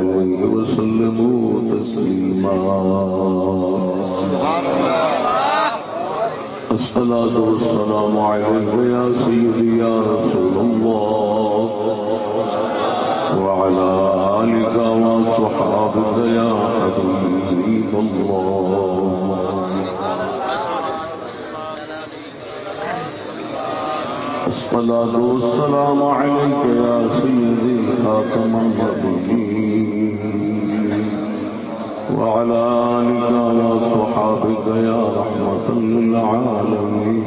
عليه وسلموا تسليما الصلاة والسلام عليك يا سيدي يا رسول الله وعلى آلك وصحابك يا حبيب الله الصلاة والسلام عليك يا سيدي خاتم النبيين وعلى آلك وصحابك يا رحمة للعالمين.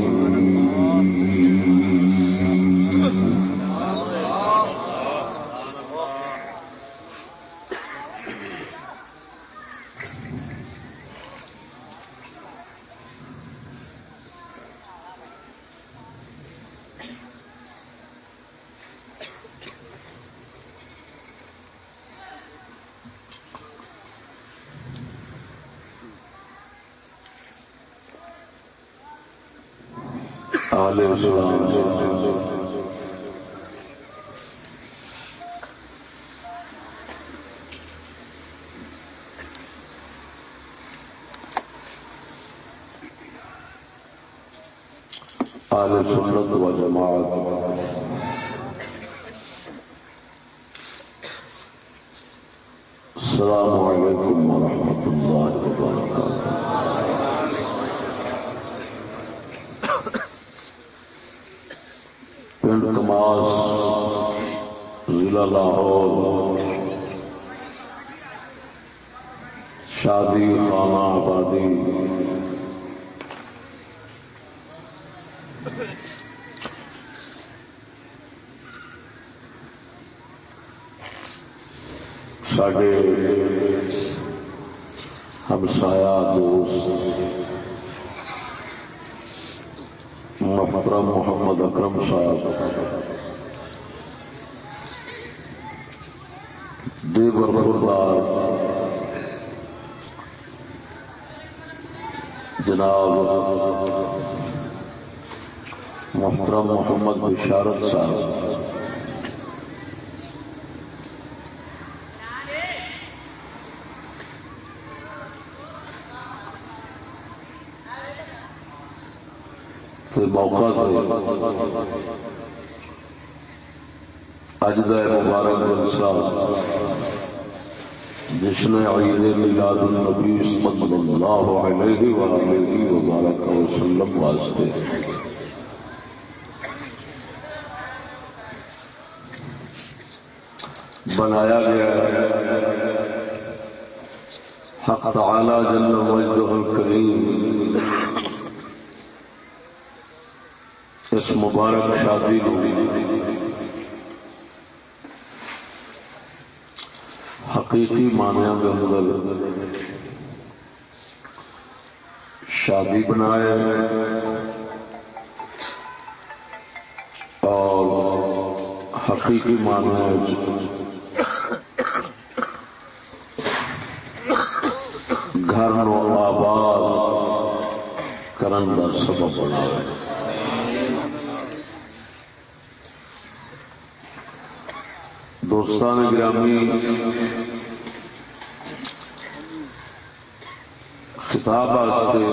سنت و جماعت۔ السلام علیکم ورحمۃ اللہ وبرکاتہ۔ پنڈ کماس ضلع لاہور شادی خانہ آبادی۔ ساڈے ہمسایا دوست محترم محمد اکرم صاحب دیور بردار جناب محترم محمد بشارت صاحب تو موقع سے اج کا مبارک جلسہ جشن عید میلاد النبی صلی اللہ علیہ وآلہ وبارک وسلم واسطے۔ بنایا گیا حق تعالی جل مجدہ الکریم۔ اس مبارک شادی کو۔ حقیقی معنی کے اندر شادی بنائے اور حقیقی معنی گھر آباد کرن کا سبب بنایا۔ دوستان گرامی، خطاب سے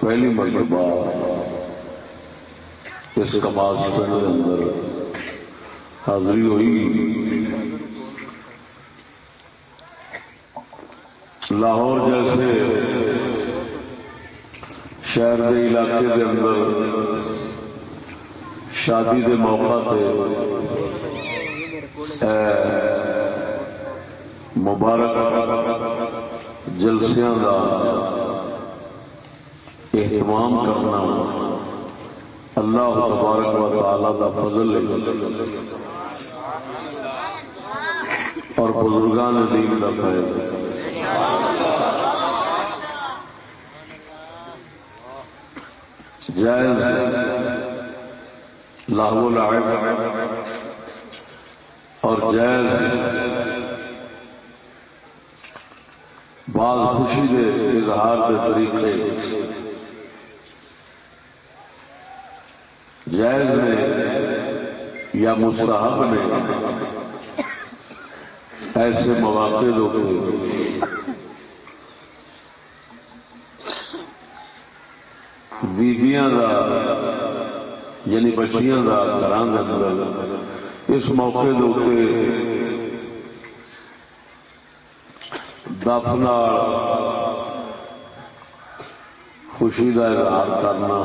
پہلی مرتبہ اس کماس پنڈ کے اندر حاضری ہوئی۔ لاہور جیسے شہر کے علاقے کے اندر شادی کے موقع پہ مبارک جلسیاں کا اہتمام کرنا اللہ تبارک و تعالی کا فضل اور بزرگان دین کا فائدہ جائز لاہو لعب اور جائز بعض خوشی کے اظہار کے طریقے۔ جائز نے یا مستحب نے ایسے مواقع ہوتے بیبیاں دا یعنی بچیاں دا اندر اس موقع دے دفنا خوشی کا اظہار کرنا،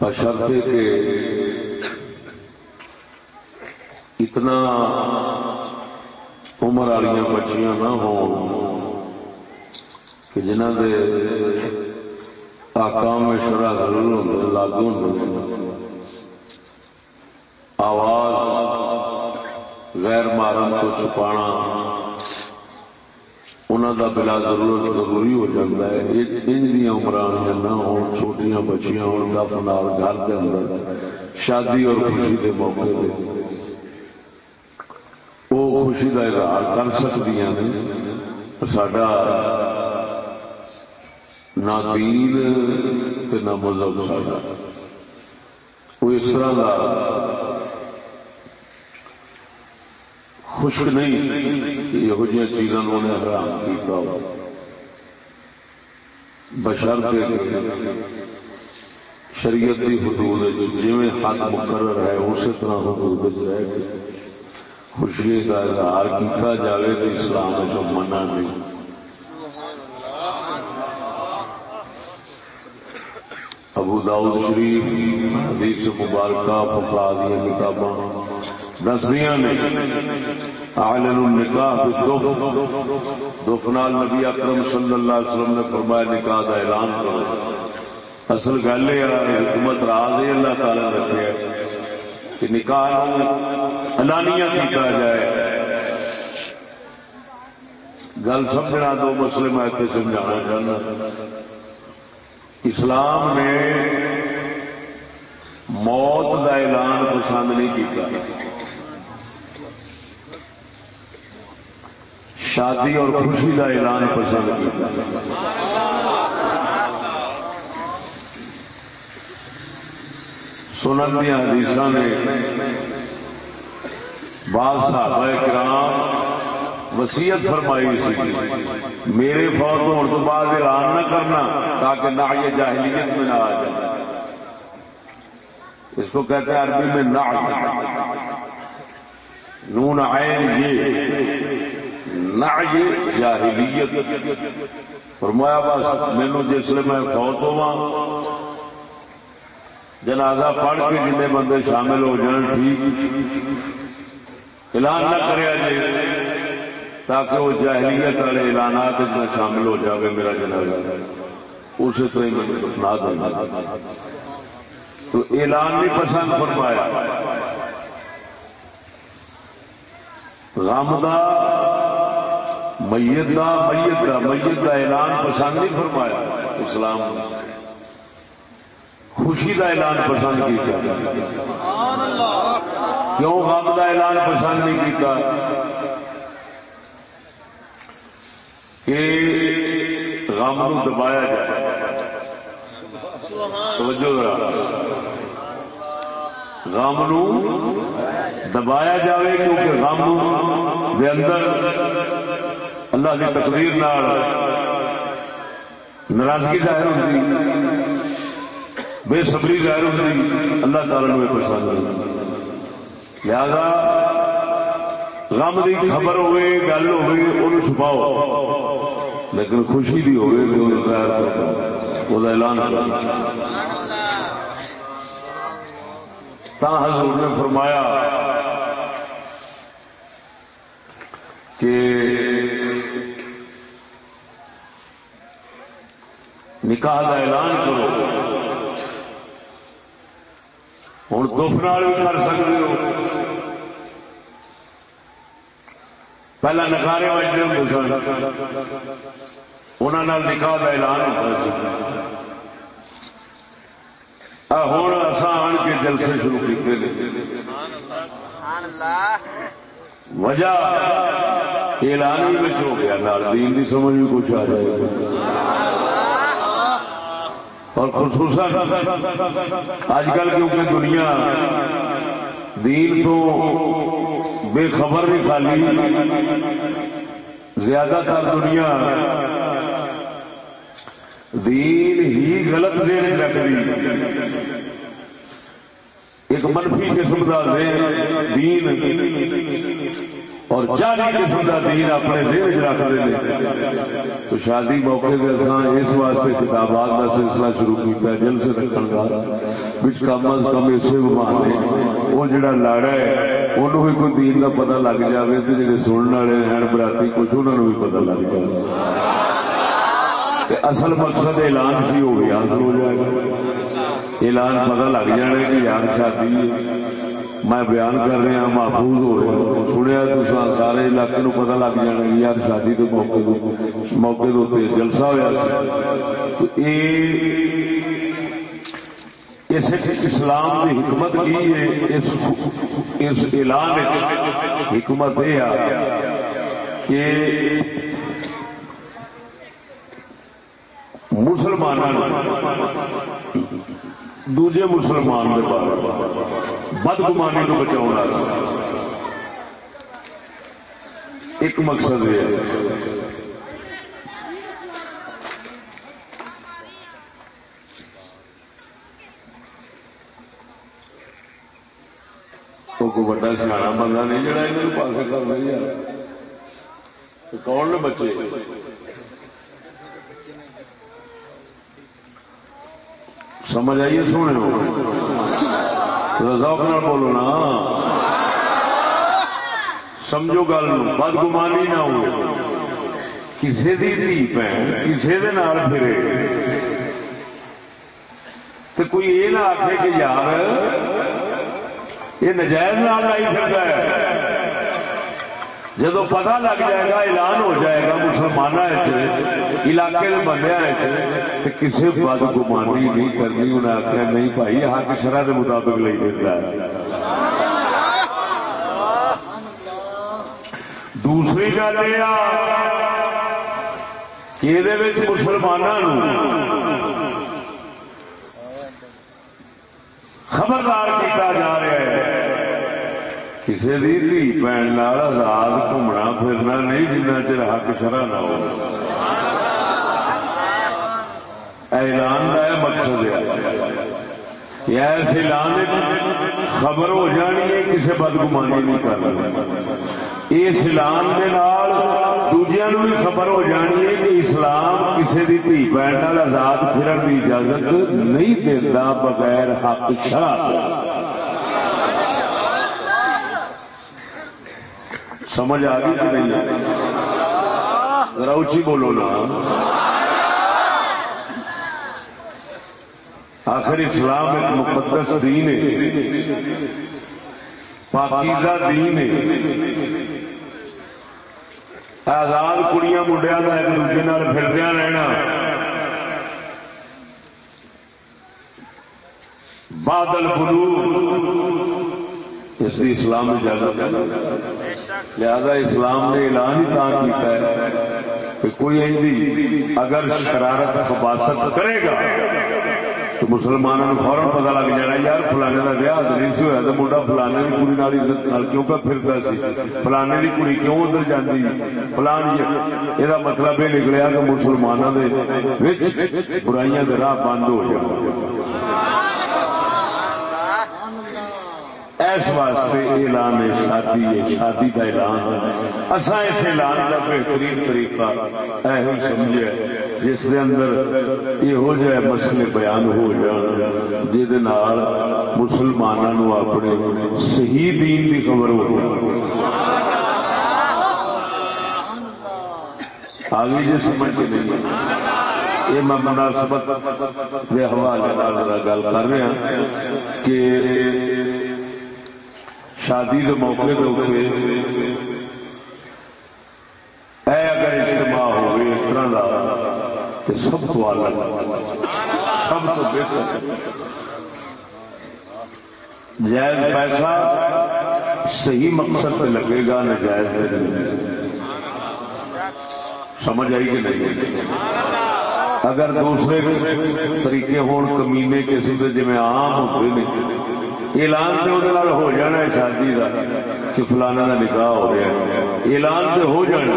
بشرطے کہ اتنا عمر والی بچیاں نہ ہو کہ جنہ دے آکام میں شرح ضرور ہوں، لاگو ہوں۔ آواز، غیر مارن کو چھپانا۔ انہوں کا بلا ضرورت ضروری ہو جاتا ہے۔ ان دیا عمران نہ ہو چھوٹیاں بچیاں ہو دفن گھر کے اندر شادی اور خوشی کے موقع پہ وہ خوشی کا اظہار کر سکتی ہیں سڈا نہ دین نہ مذہب ساڈا۔ وہ اس طرح کا خشک نہیں یہ چیزوں نے حرام کیا بشر شریعت کی حدود جی حق مقرر ہے، اسی طرح حدود رہ خوشی کا اظہار کیا جائے تو اسلام منع نہیں۔ ابو داؤد شریف، حدیث مبارکہ فقا دیا کتاباں۔ دسدیاں نے اعلن النکاح بالدف دفنال نبی اکرم صلی اللہ علیہ وسلم نے فرمایا نکاح کا اعلان کرو۔ اصل گل یہ حکومت راز ہی اللہ تعالی نے رکھے کہ نکاح علانیہ کیتا جائے۔ گل سمجھنا دو مسئلے میں سمجھانا چاہنا۔ اسلام نے موت کا اعلان پسند نہیں کیا شادی اور خوشی کا اعلان پسند کیا۔ سنن دیا حدیث نے بعض صحابہ کرام وسیعت فرمائی سی میرے فوت ہونے تو بعد اعلان نہ کرنا تاکہ نہ یہ جاہلیت میں نہ آ جائے۔ اس کو کہتے ہیں عربی میں نہ نون عین یہ نہ یہ جاہلیت۔ فرمایا، بس مینو جس میں فوت ہوا جنازہ پڑھ کے جن بندے شامل ہو جان ٹھیک۔ اعلان نہ کرے جی تاکہ وہ جاہلیت والے اعلانات میں شامل ہو جائے میرا جنازہ۔ اسے تو دفنا دینا۔ تو اعلان نہیں پسند فرمایا۔ غم دا میت دا میت دا میت دا اعلان پسند نہیں فرمایا، اسلام خوشی دا اعلان پسند کیا۔ کیوں غم دا اعلان پسند نہیں کیتا؟ کہ غم نو دبایا جائے۔ توجہ غم نو دبایا جائے کیونکہ غم دے اندر اللہ کی تقدیر ناراضگی ظاہر ہوتی بے صبری ظاہر ہوتی اللہ تعالی نے پسند لہذا غم کی خبر ہوئے، گل ہوئے ان چھپاؤ۔ لیکن خوشی بھی ہوئے تو وہ اعلان تا حضور نے فرمایا کہ نکاح کا اعلان کرو۔ ہوں دفنال بھی کر سکتے ہو۔ پہلا نکارے بجتے ہوں سن انہوں نکاح کا اعلان ہوتا ہوں آن کے جلسے شروع کیتے وجہ اعلان بھی ہو گیا دین کی سمجھ بھی کچھ آ جائے گا اور خصوصاً آج کل کیونکہ دنیا دین تو بے خبر نہیں خالی زیادہ تر دنیا دین ہی غلط دین رکھتی ایک منفی قسم کا دین۔ اور چالی قسم کا دین اپنے دل چ رکھتے ہیں تو شادی موقع کے اصل اس واسطے کتابات کا سلسلہ شروع کیا جل سے رکھنے کا کم از کم اسے بمانے وہ جڑا لاڑا ہے انہوں بھی کوئی دین کا پتا لگ جائے تو جڑے سننے والے ہیں براتی کچھ انہوں بھی پتا لگ جائے اصل مقصد اعلان سی ہو گیا ہو جائے گا۔ اعلان پتا لگ جانا کہ یار شادی میں بیان کر رہا محفوظ ہو رہا سنیا تو سارے علاقے نو پتا لگ جانا یار شادی کے موقع موقع جلسہ ہوا تو اس اسلام کی حکمت کی ہے؟ اس اس اعلان حکمت یہ کہ مسلمان دوجے مسلمان کے بارے بدگمانی کو بچاؤ ایک مقصد یہ ہے۔ کوئی بڑا سیاح بندہ نہیں جڑا انہوں پاس کر رہی ہے۔ کون نے بچے؟ سمجھ آئیے سونے رضا بولو نا۔ سمجھو گل بد گمانی نہ ہو کسی کی دھی بھن کسی پھرے۔ تو کوئی یہ نہ آخے کہ یار، یہ نجائز نال آئی پھرتا ہے۔ جب پتا لگ جائے گا، اعلان ہو جائے گا مسلمان جی، علاقے کے بندے جی، کسی بد گمانی نہیں کرنی انہیں آخیا نہیں بھائی حق شرح کے مطابق لے دیتا ہے دوسری گل یہ مسلمانوں خبردار کیا جا رہا ہے۔ کسی کی دھی بھن آزاد گھومنا پھرنا نہیں جنہ چر حق شرح نہ ہو اعلان کا مقصد ہے ایس اعلان خبر ہو جانی ہے کسی بدگمانی نہیں کرنا اس اعلان کے دوجیا بھی خبر ہو جانی ہے کہ اسلام کسی کی دھی بہن آزاد پھرن کی اجازت نہیں دیتا بغیر حق شرح سمجھ آ گئی کہ نہیں ذرا اچھی بولو نا۔ آخر اسلام ایک مقدس دین ہے۔ پاکیزہ دین ہے۔ آزاد کڑیاں منڈیا کا ایک دوسرے پھردیا رہنا۔ بادل بلو۔ اس لیے اسلام میں اجازت لہذا اسلام نے اعلان ہی کہاں کیتا ہے کہ کوئی ایسی اگر شرارت خباست کرے گا تو مسلمانوں کو فوراً پتا لگ جانا یار فلانے کا ویاہ نہیں سی ہوا تو منڈا فلانے کی کڑی نال عزت نال کیوں کا پھرتا سی؟ فلانے کی کڑی کیوں ادھر جاتی فلان یہ مطلب یہ نکلیا کہ مسلمانوں کے برائیاں کے راہ بند ہو جائے اس واسطے اعلان ہے شادی ہے، شادی کا اعلان اصا اس اعلان کا بہترین طریقہ یہ سمجھے، جس کے اندر یہ جائے مسئلے بیان ہو جان جہد مسلمانوں اپنے صحیح دین کی خبر ہو۔ آگے جی سمجھ کے نہیں۔ یہ میں مناسبت کے حوالے گل کر رہا کہ شادی کے موقع کے اے اگر اجتماع ہو اس طرح کا تو سب تو الگ، سب تو بہتر۔ جائز پیسہ صحیح مقصد پہ لگے گا نجائز سمجھ آئی کہ نہیں؟ اگر دوسرے طریقے ہون، کمینے کسی سے جی عام ہوتے نہیں۔ اعلان تو وہ ہو جانا ہے شادی کا کہ فلانا کا نکاح ہو رہا ہے۔ اعلان تو ہو جانا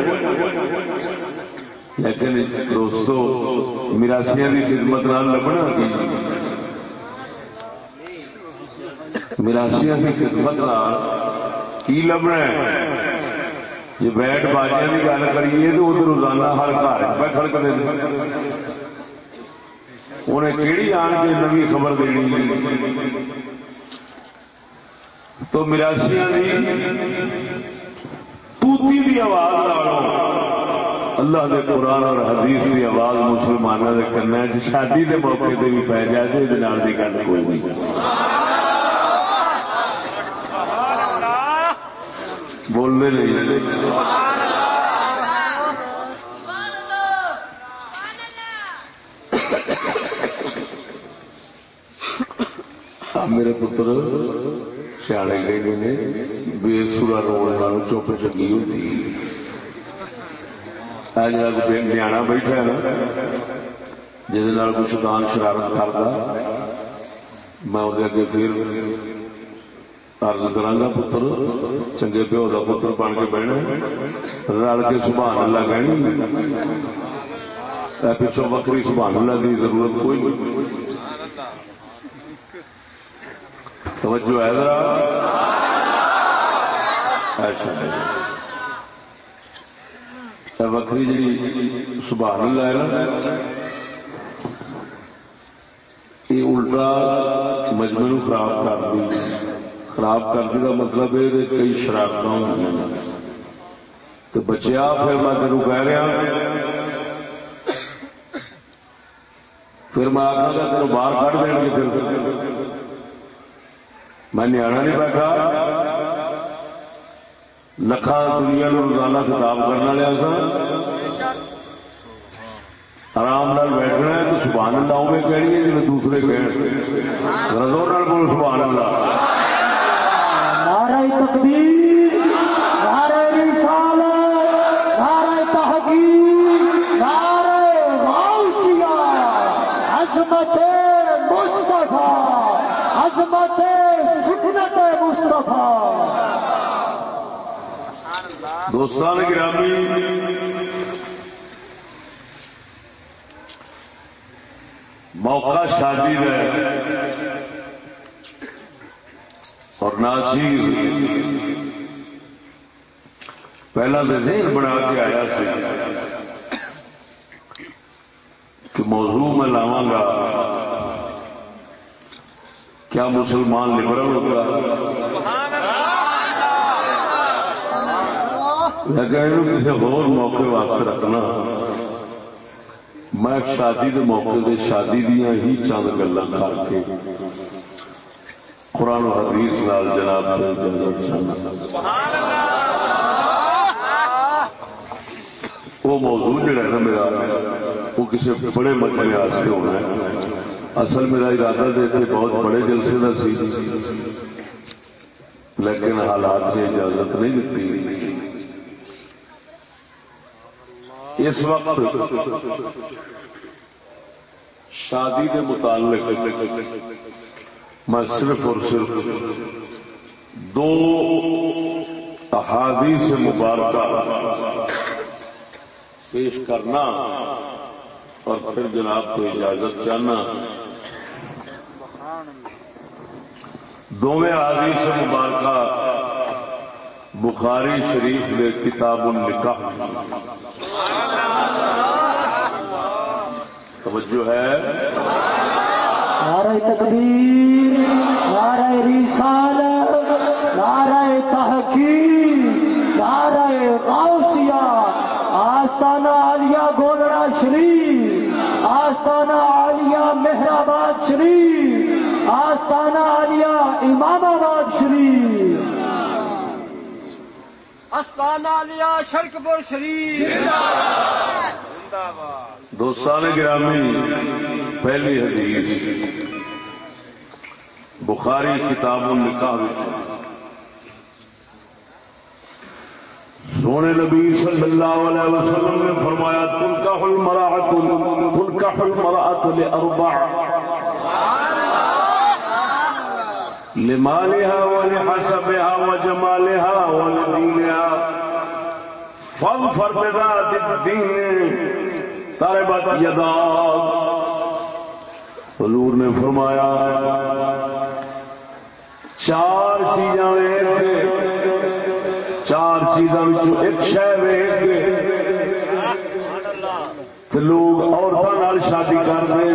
لیکن دوستو مراسیا کی خدمت نہ لبنا مراسیا کی خدمت نال کی لبنا ہے؟ جی بیٹ باجیا کی گل کریے تو ادھر روزانہ ہر گھر پہ کھڑکتے انہیں کہڑی آن کے نوی خبر دینی تو مراسیا توتی کی آواز لاڑو اللہ دے قرآن اور حدیث کی آواز مسلمانوں کے کرنا شادی کے موقع پہ بھی پی جائے تو یہ گل کوئی نہیں۔ بولنے نہیں میرے پتر سیانے گئے نے، بے سورا رو چوپ چنگی ہوتی۔ جا نیا بیٹھا نا جہد کچھ دان شرارت کرتا میں وہ پھر ارد کرا پتر چنگے پیو کا پتر بن کے بہنا رل کے سبحان اللہ کہنی پچھو وکری سبحان اللہ کی ضرورت کوئی نہیں توجہ ہے ذرا وکری جی سبحان اللہ ہے نا یہ الٹا مجمے خراب کر دی خراب کرنے کا مطلب ہے کئی شرارت تو بچیا پھر میں تینوں کہہ رہا ہاں۔ پھر میں آخا گا تین باہر کٹ دیں گے پھر۔ میں نیا نہیں بیٹھا۔ لکھا دنیا نو روزانہ خطاب کرنا لیا ہاں سا آرام نال بیٹھنا ہے تو سبحان اللہ ہوئے کہنی ہے جی دوسرے کہ رضو نال بولو سبحان اللہ۔ نعرہ تقدیر نعرہ رسالت نعرہ تحقیق نعرہ غوثیہ عظمت مصطفیٰ عظمت سکنت مصطفیٰ دوستان گرامی، موقع شادی ہے۔ اور ناچیر پہلا تو ذہن بنا کے آیا سی کہ موضوع میں لاوا گا۔ کیا مسلمان لبرل ہوگا لیکن کسی اور موقع واسطے رکھنا۔ میں شادی کے موقع دے شادی دیا ہی چند گلا کر کے قرآن و حدیث لال جناب وہ موضوع جڑا ہے نا میرا، وہ کسی بڑے مجمے واسطے ہونا ہے۔ اصل میرا ارادہ دیتے بہت بڑے جلسے کا سی۔ لیکن حالات نے اجازت نہیں دیتی۔ اس وقت شادی کے متعلق میں صرف اور صرف دو احادیث مبارکہ پیش کرنا اور پھر جناب کو اجازت چاہنا۔ دونوں احادیث مبارکہ بخاری شریف میں کتاب النکاح۔ توجہ ہے۔ تکبیر۔ نعرہ رسال نعرہ تحقیق نعرہ غوثیہ آستانہ عالیہ گولڑا شریف آستانہ عالیہ مہرآباد شریف آستانہ عالیہ امام آباد شریف۔ آستانہ عالیہ شرکپور شریف۔ دوستان گرامی پہلی حدیث۔ بخاری کتاب النکاح سونے نبی صلی اللہ علیہ وسلم نے فرمایا تنکح المرأة تنکح المرأة لأربع۔ لمالها ولحسبها وجمالها ولدينها۔ فاظفر بذات الدين تربت يداك حضور نے فرمایا چار چیزاں چار چیزاں ایک شہ ویگ لوگ عورتوں شادی کرتے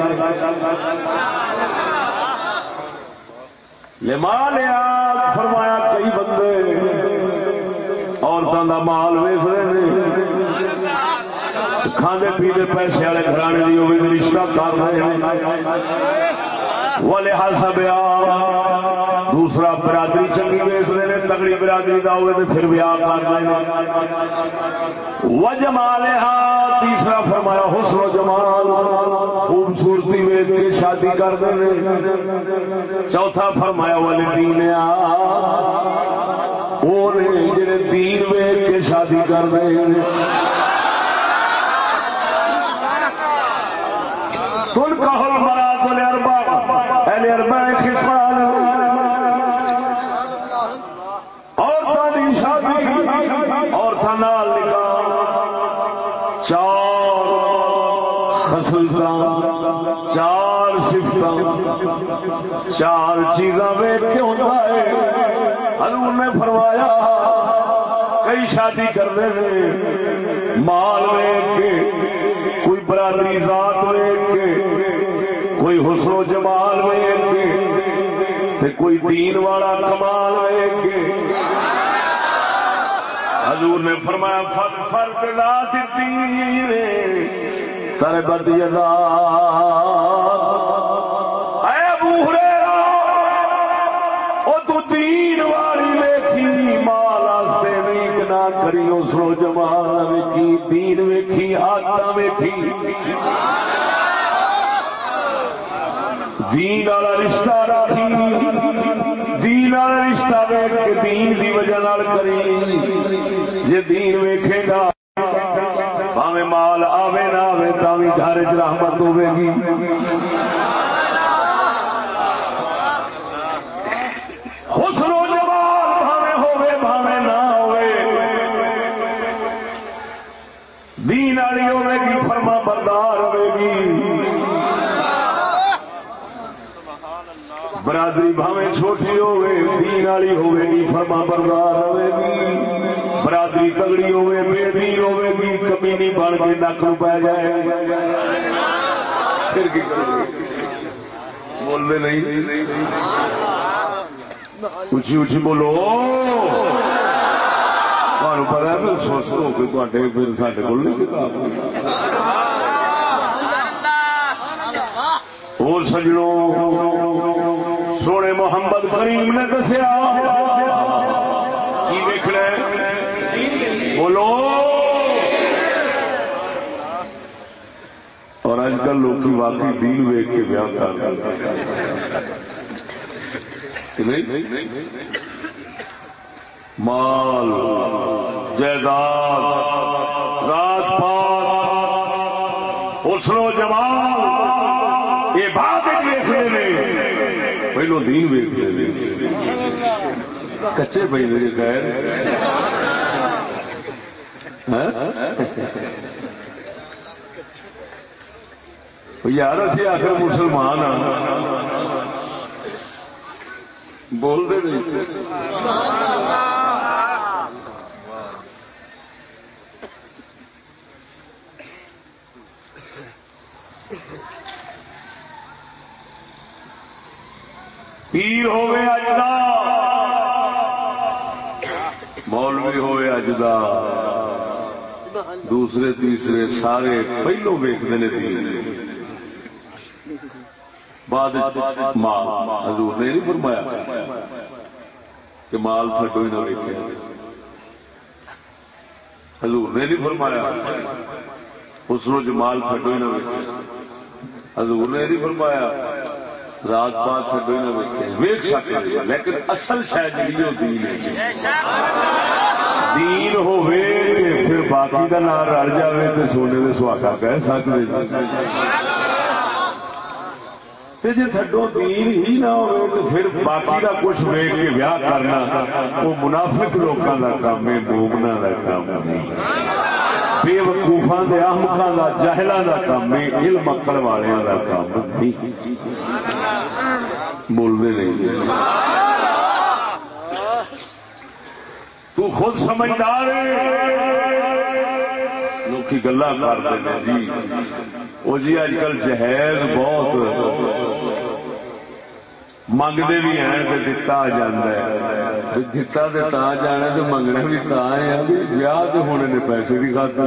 لما لیا، فرمایا کئی بندے عورتوں کا مال ویس رہے کھانے پینے پیسے والے گھرانے کی ہوگی رشتہ کر رہے وہ لہٰذا دوسرا برادری چنگی ویس رہے ہیں، تگڑی برادری کا ہوئے تو پھر بیاہ کر رہے ہیں۔ وہ جمال تیسرا فرمایا، حسن و جمال، خوبصورتی ویس کے شادی کر دیں چوتھا فرمایا والے دین وہ جڑے دین ویگ کے شادی کر دیں تل کہل چار چیزاں ویک کے حضور نے فرمایا، کئی شادی کرتے ہیں مال ویک کے، کوئی برادری ذات ویک کے، کوئی حسن و جمال ویک کے کوئی دین والا کمال ویک کے۔ حضور نے فرمایا فر فرق ذات الدین سر بد یدا کری جمال ویکھی، دین ویکھی آتا ویکھی۔ دین والا رشتہ رکھی دین والا رشتہ ویک کے دین دی وجہ نال کری۔ جے دین ویکھے گا بھاوے مال آوے نہ آوے تاوی گھر چ رحمت ہوے گی حسن و جمال بھاوے ہوے بھاوے نہ ہوے دین والی ہوے گی فرما بردار ہوے گی برادری بھاوے چھوٹی ہوے دین والی ہوے گی فرما بردار ہوے گی برادری تگڑی ہوے بے دین ہوے گی کمی نہیں بن کے نک نو پی جائے پھر کی بولتے نہیں اچھی اچھی بولو تمہیں پتا ہے سوچ ہو کے تے پھر سڈے کو اور سجڑوں محمد کریم نے دسیا کی دیکھنا بولو۔ اور اج کل لوگ واقعی دین ویک کے بیان کر مال، جائیداد ذات پات حسن و جمال، یہ بات ویخنے پہلو دین ویخنے کچے پہ میرے خیر یار اسی آخر مسلمان ہاں۔ بولتے نہیں۔ پیر ہوئے اج دا دوسرے، تیسرے، سارے پہلو ویکتے نے بعد مال، حضور نے نہیں فرمایا کہ مال سڈو ہی نہ ویکیا حضور نے نہیں فرمایا حسن و جمال سڈو ہی نہ ویکیا حضور نے نہیں فرمایا رات پات چڈو نہ ویکے ویک سکتے لیکن اصل شاید جی وہ دین ہے دین پھر باقی کا نام رل جائے تو سونے کے سہاگا کہہ سکتے جی۔ تھڈو دین ہی نہ ہو تو پھر باقی کا کچھ ویک کے ویاہ کرنا وہ منافق لوگوں کا کام ہے مومنا کا کام نہیں بے وقوفا دے احمقا دا جہلا دا کام ہے، علم اکڑ والوں کا کام نہیں بولتے نہیں۔ تو خود سمجھدار لوگ گلا کرتے ہیں جی۔ وہ جی اج کل جہیز بہت منگتے بھی ہیں تو دتا آ جا دتا تو تا جانا تو منگنا بھی تا ہے۔ ویاہ تو ہونے نے پیسے بھی کھاتے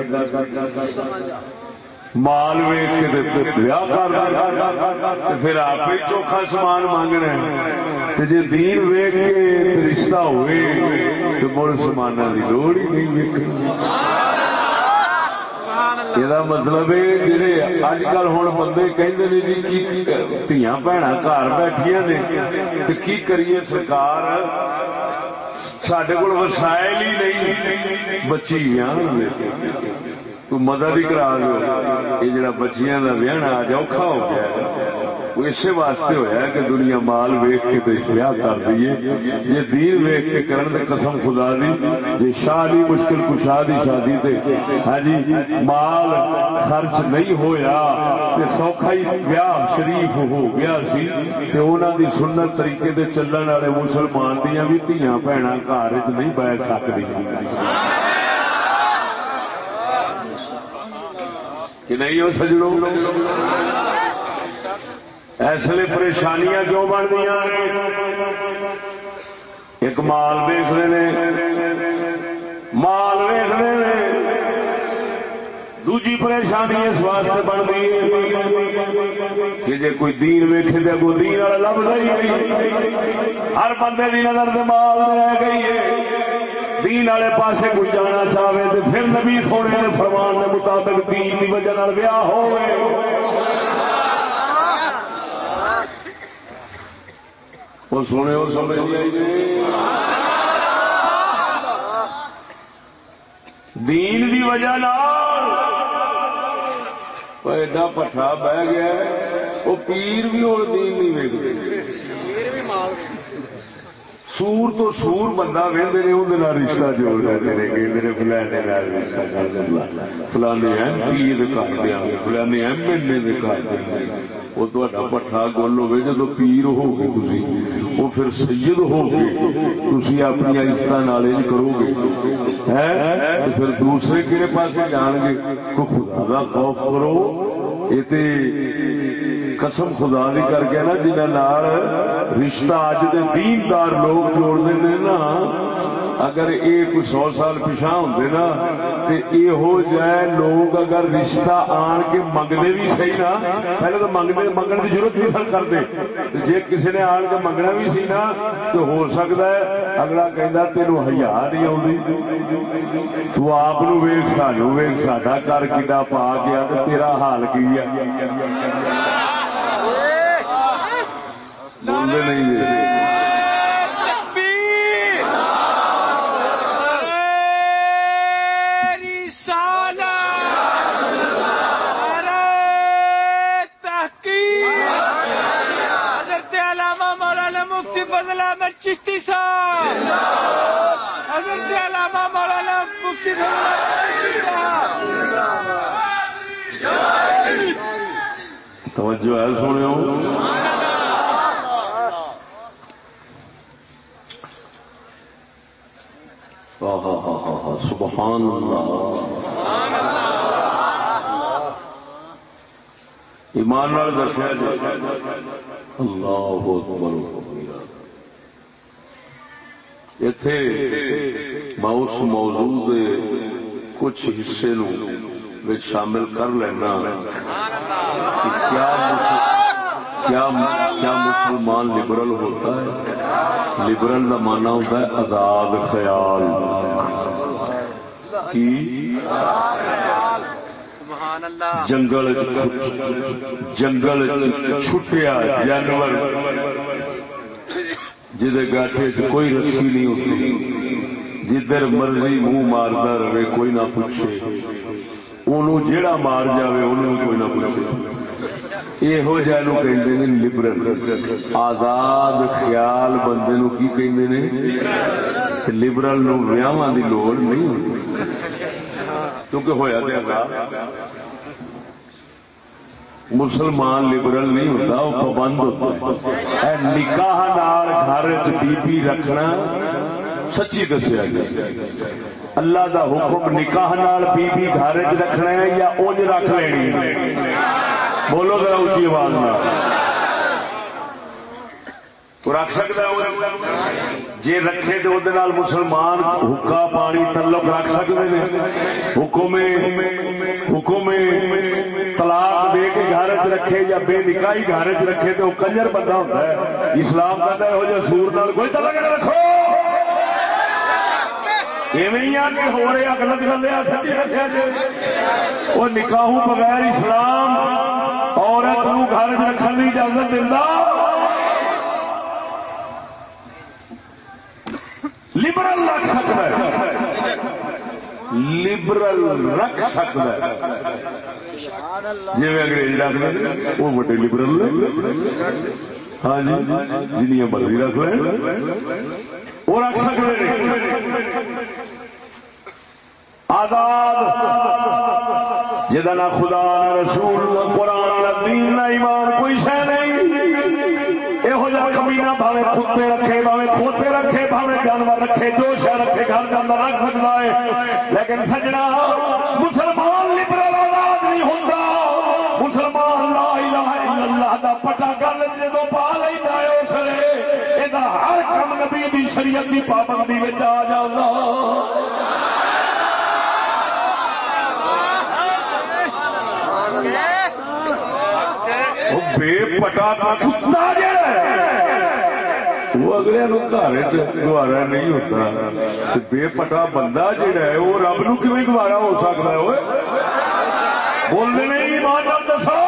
مال ویچ کے ویاہ کر پھر آپ ہی چوکھا سامان مانگنا جی دین ویچ کے رشتہ ہوئے تو مڑ سامان کی لوڑ ہی نہیں ویکنی یہ مطلب جہے اج کل ہوں بندے کہتے نے جی کی دیا بھن گھر بیٹھیا نے تو کی کریے سرکار؟ سڈے کو وسائل ہی نہیں بچی تو مدد ہی کرا دو یہ جڑا بچیاں کا ویہنا آج اوکھا ہو گیا وہ اسی واسطے ہویا کہ دنیا مال ویک کے تو ویاہ کر دیے جی دین ویک کے کرن دے قسم خدا دی جی شاہ شادی مشکل کشا دی شادی تے۔ ہاں جی مال خرچ نہیں ہویا تے سوکھا ہی ویاہ شریف ہو گیا سی۔ تے انہاں دی سنت طریقے دے چلن والے مسلمان دیاں بھی دھیاں بہناں گھر وچ نہیں بیٹھ سکدی۔ کہ نہیں ہو سجڑوں اس لیے پریشانیاں کیوں بن گیا ایک مال ویسنے نے، مال ویسنے نے۔ دوجی پریشانی اس واسطے بن گئی کہ جی کوئی دین ویکے تو کوئی دین والا لب نہیں ہر بندے کی نظر مال رہ گئی ہے۔ دین والے پاسے کوئی جانا چاہے تو پھر نبی سونے کے فرمان کے مطابق دین کی وجہ ویاہ ہوئے۔ وہ سونے وہ سمجھ جی۔ دین دی وجہ ایڈا پٹھا بہ گیا وہ پیر بھی ہوں دین نہیں ویک سور تو سور بندہ وہدے نے رشتہ جوڑ کہ فلانے رشتہ فلانے ایم پی کر فلانے ایم ایل اے کر وہ تا پٹھا گل ہوگی جب پیر ہو گے تھی وہ پھر سید ہو گے تھی اپنی عزت نالے کرو گے۔ پھر دوسرے کہڑے پاس جان گے؟ کو خدا کا خوف کرو، یہ قسم خدا دی کر کے نا جنہیں رشتہ اج دے دیندار لوگ جوڑ دیں نا، اگر یہ کوئی سو سال پیچھا ہوں نا تو یہ ہو جائے لوگ اگر رشتہ آن کے منگنے بھی صحیح نا، پہلے تو منگنے منگنے کی ضرورت نہیں سر کرتے۔ جی کسی نے آن کے منگنا بھی سی نا تو ہو سکتا ہے اگلا کہہ تین ہزار نہیں آتی تو آپ ویگ سانو ویگ ساڈا کر کتا پا گیا تو تیرا حال کی ہے؟ بولتے نہیں بدلا میں چشتی صاحب حضرت علامہ مولانا مفتی توجہ ہے سونے سبحان اللہ۔ ایمان دسیا جی۔ اللہ اکبر۔ اتے میں اس موضوع دے کچھ حصے نو شامل کر لینا۔ کہ کیا کیا کیا مسلمان لبرل ہوتا ہے؟ لبرل کا مانا ہوتا ہے آزاد خیال۔ کی؟ جنگل جنگل چھٹیا جانور۔ جہد گاٹے چ کوئی رسی نہیں ہوتی۔ جدھر مرضی منہ مارتا رہے کوئی نہ پوچھے۔ انہوں جیڑا مار جائے انہوں کوئی نہ پوچھے۔ یہو جہ لبرل۔ آزاد خیال بندے نو کی کہ لبرل نو ویاواں دی لوڑ نہیں ہوتی کیونکہ ہویا دیا گا مسلمان لبرل نہیں ہوتا وہ پابند ہوتا ہے۔ نکاح نال گھر بی بی رکھنا سچی دسیا گیا۔ اللہ دا حکم نکاح نال بی بی گھر چ رکھنا ہے یا اونج رکھ لینی بولو ذرا اچھی آواز نہ تو رکھ سکتا جی رکھے تو وہ مسلمان حکا پانی تعلق رکھ سکتے ہیں حکم حکم طلاق دے کے گھر چ رکھے یا بے نکاحی گھر چ رکھے تو کنجر بندہ ہوتا ہے۔ اسلام کا یہو جہ سور نال کوئی تعلق نہ رکھو۔ ہو رہے غلط گلے سچی رکھا جی وہ نکاحوں بغیر اسلام عورت نو گھر رکھنے کی اجازت دینا لبرل رکھ سکتا ہے۔ لبرل رکھ سکتا ہے۔ جی انگریز رکھ لیں، وہ بڑے لبرل ہاں جی جنیا مرضی رکھ لیں۔ وہ رکھ سکتے آزاد۔ جہاں خدا رسول نہ قرآن نہ دین نہ ایمان کوئی شہ نہیں۔ یہو جہ کمینا بھاوے کتے رکھے، بھاوے کھوتے رکھے، بھاوے جانور رکھے جو شہ رکھے، گھر کے اندر رکھ سکتا ہے لیکن سجنا، مسلمان لبرل آزاد نہیں ہوتا مسلمان لا الہ الا اللہ دا پٹا گل جدو پا لینا ہے اس لیے یہ ہر کم نبی دی شریعت دی پابندی آ جانا۔ بے پٹا کتا وہ اگلے نو گھر گوارا نہیں ہوتا۔ بے پٹا بندہ جہا ہے، وہ رب نو کیون گوارا ہو سکتا ہے؟ بولنے نہیں مان دسو۔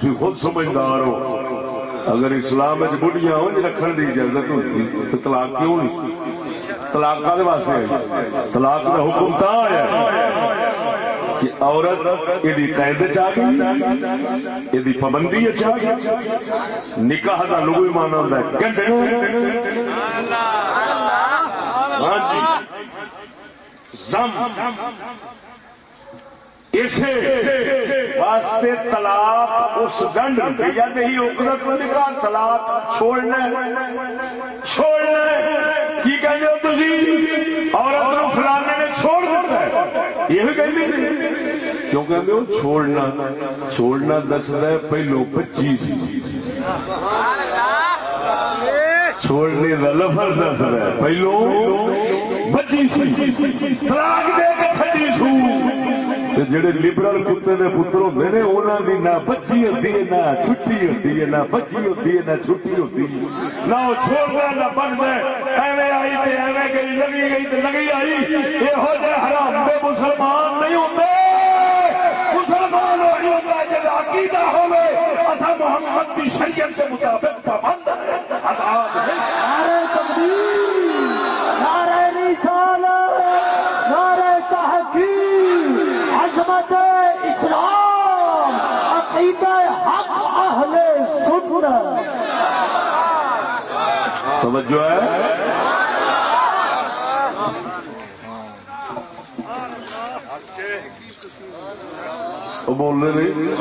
تھی خود سمجھدار ہو۔ اگر اسلام بڑھیا ہو رکھنے کی اجازت ہوتی تو طلاق کیوں نہیں؟ طلاق کا واسطے طلاق کا حکم تا آیا کہ عورت یہ قید چاہیے یہ پابندی چاہیے نکاح کا لوگ مانا ہوتا ہے ہاں جی۔ اسے واسطے طلاق اس گنڈ یا نہیں اکرت کو نکاح طلاق، چھوڑنا چھوڑنا کی کہتے ہو تھی عورت نو فلانے نے چھوڑ دیتا ہے۔ یہ بھی کہتے کیوں کہ وہ چھوڑنا۔ چھوڑنا دستا ہے، پہلو پچیس چھوڑنے کا لفظ دس ہے، پہلو پچیس طلاق دے کے سچی سو۔ جڑے لبرل کتے دے پتر ہوتے نے انہوں کی نہ بچی ہوتی ہے نہ چھٹی ہوتی ہے نہ بچی ہوتی ہے نہ چھٹی ہوتی ہے نہ وہ چھوڑنا نہ بنتا ایویں آئی تے ایویں گئی لگی گئی تے لگی آئی یہو جہ حرام دے مسلمان نہیں ہوتے مسلمان وہی ہوتا ہے جب عقیدہ ہوے اصا محمد کی شریعت کے مطابق پابند آزاد ہے نعرہ تکبیر نعرہ رسالت نعرہ تحقیق عظمت اسلام عقیدہ حق اہل سنت توجہ ہے؟ بول رہے نہیں؟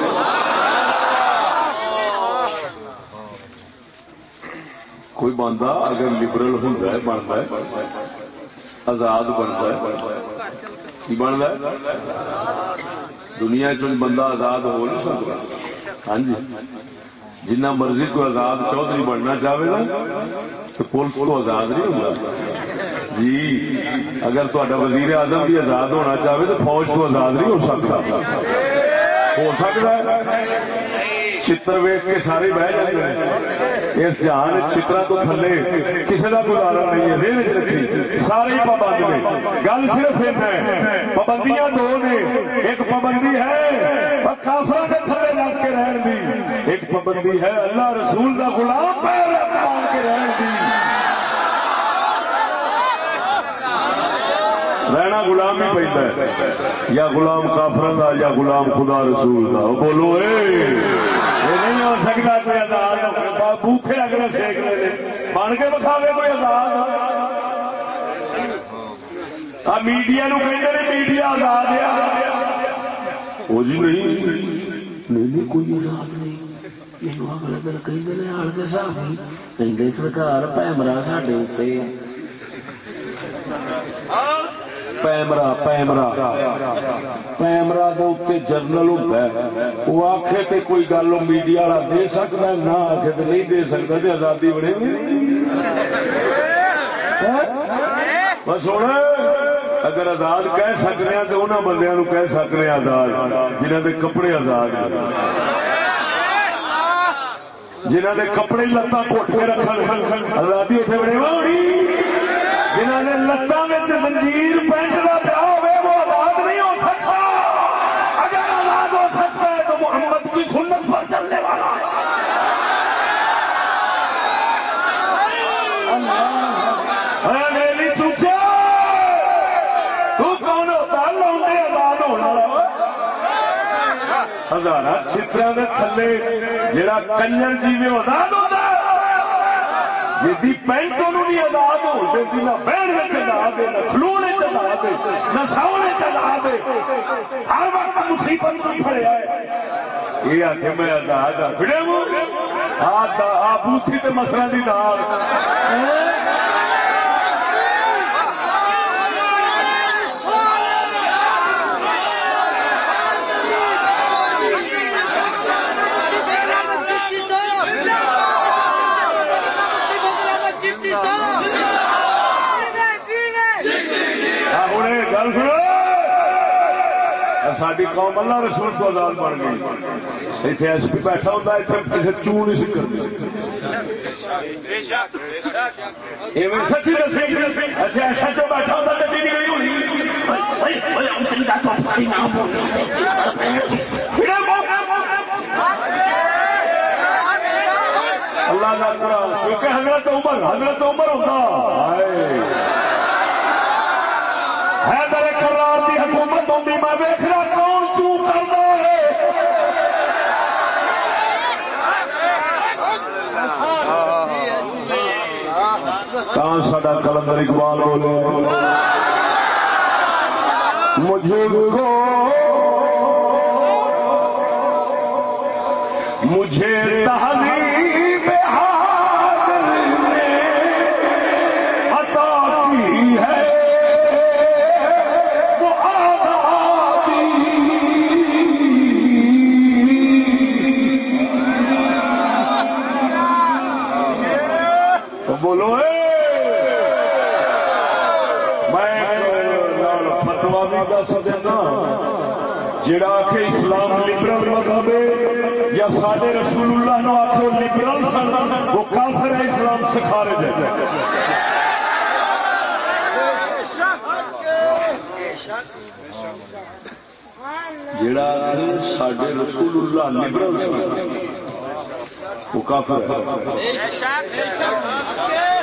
کوئی بندہ اگر لبرل ہوں بنتا ہے، آزاد بنتا ہے، کی بنتا ہے؟ دنیا چ بندہ آزاد ہو نہیں سکتا؟ ہاں جی۔ جنہ مرضی کو آزاد چودھری بننا چاہے گا، تو پولیس کو آزاد نہیں ہوگا جی اگر تا وزیر اعظم بھی آزاد ہونا چاہے تو فوج کو آزاد نہیں ہو سکتا۔ ہو سکتا ہے۔ چتر ویخ کے سارے بہ جاتے ہیں۔ اس جہان چترا تو تھلے کسی کا گزارا نہیں ہے، ذہن چ رکھی۔ سارے پابند نے۔ گل صرف ہے، پابندیاں دو نے۔ ایک پابندی ہے کافر کے تھلے لگ کے رہن دی۔ ایک پابندی ہے، اللہ رسول کا غلام پیر کے رہن دی۔ رہنا غلام ہی پہنتا ہے۔ یا غلام کافر یا غلام خدا رسول کا بولو، اے! نہیں ہو سکتا کوئی آزاد بوٹے اگلے سیک لے بن کے بکھاوے کوئی آزاد میڈیا نو کہ میڈیا آزاد ہے وہ جی نہیں کوئی آزاد نہیں سرکار پیمرا سڈے اتنے پیمرا۔ پیمرا پیمرا کے جرنل ہوتا ہے۔ وہ آخے تے کوئی گل میڈیا والا دے سکتا ہے، نہ آخے تو نہیں دے سکتا تو آزادی بڑے ہاں؟ بس ہونا اگر آزاد کہہ سکتے ہیں تو انہوں بندے کہہ سکتے ہیں آزاد جنہ کے کپڑے آزاد جنہ کے کپڑے لتا کوٹ کے رکھ آزادی اتنے بڑے ہونی۔ جنہوں نے زنجیر پینٹ کا پیا ہوئے، وہ آزاد نہیں ہو سکتا۔ اگر آزاد ہو سکتا ہے تو محمد کی سنت پر چلنے والا چوچا تو کون ہوتا آزاد ہونا ہزار چتر کے تھلے جڑا کنجر جی میں آزاد ہوتا جی پینٹ نہیں آزاد ہو دیتی نہ بہن چلا دے نہ کھلونے چلا دے نہ سونے چلا دے ہر وقت مصیبت نہیں پڑیا ہے۔ یہ آ میں آزاد ہوں بڑے آ بوتھی تے مسئلہ دی دال۔ ساری قوم اللہ رسول کو آزاد بن گئی۔ اتنے ایس پی بیٹھا ہوتا اتنے کسی چون نہیں سکتی سچی دسی سچ بیٹھا ہوتا تو نہیں گئی ہونی اللہ کا قرآن، کیونکہ حضرت عمر حضرت عمر ہوتا ہے میرے کرار کی حکومت ہوتی میں ویخنا کون چو کرتا ہے کہاں کلندر اقبال بولے۔ مجھ کو مجھے اسلام لبرل مذہب ہے یا سارے رسول اللہ نو آخو لبرل سن وہ کافر ہے، اسلام سکھارے دے جڑا سڈے رسول اللہ لبرل سن، وہ کافر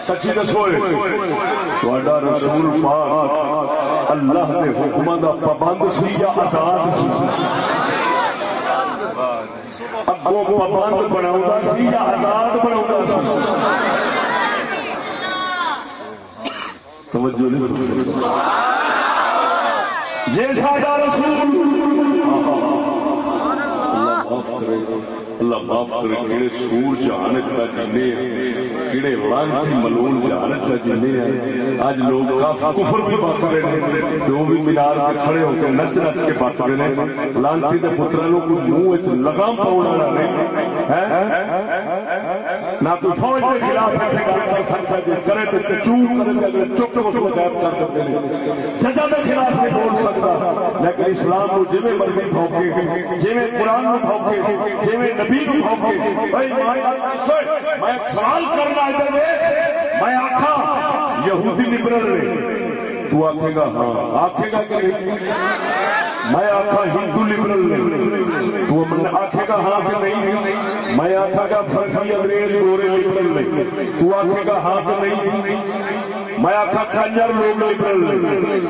سچی دسو تھوڑا رسول پاک اللہ کے حکم کا پابند سی یا آزاد سی؟ اگوں پابند بنا سی یا آزاد بنا توجہ نہیں جی سارا رسول اللہ معاف کرے۔ کہڑے سور جہان تک جینے کیڑے لانتی ملون جہالت کا جینے ہیں اج لوگ کفر بھی بات رہے ہیں۔ جو بھی مینار کے کھڑے ہو کے نچ نچ کے بات رہے ہیں۔ لانتی کے پترا لوگ منہ لگام پاؤ والا نہیں نہ فوج کے خلاف ایسے گل کر سکتا جی کرے تو چوک، کرے تو چپ اس کو غائب کر دیتے ہیں۔ ججا کے خلاف نہیں بول سکتا۔ لیکن اسلام کو جی مرضی بھوکے جی قرآن کو بھوکے جی نبی کو بھوکے بھائی، میں سوال کرنا ادھر میں آخا یہودی لبرل نے۔ تو آخے گا ہاں آخے گا کہ میں آخا ہندو لبرل تو آخے گا ہاں کہ نہیں میں آخا گا فرقی انگریز گورے لبرل تو آخے گا ہاں کہ نہیں میں آخا کنجر لوگ لبرل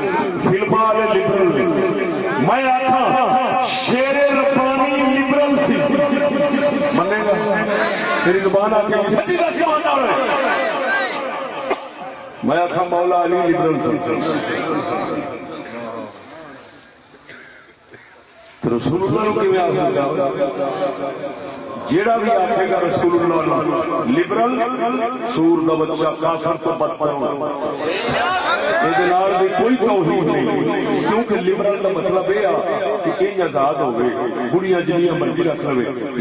فلم والے لبرل میں آخا شیر ربانی لبرل سی۔ منے گا۔ تیری زبان آ کے سچی کا کیوں آتا میں آخا مولا علی لبرل سی۔ رسول اللہ جیڑا بھی آخے گا رسول اللہ لبرل سور کا بچہ کافر تو بدتر یہ کوئی توحید نہیں۔ کیونکہ لبرل مطلب یہ کہ کئی آزاد ہو بڑیاں جنیاں مرضی رکھ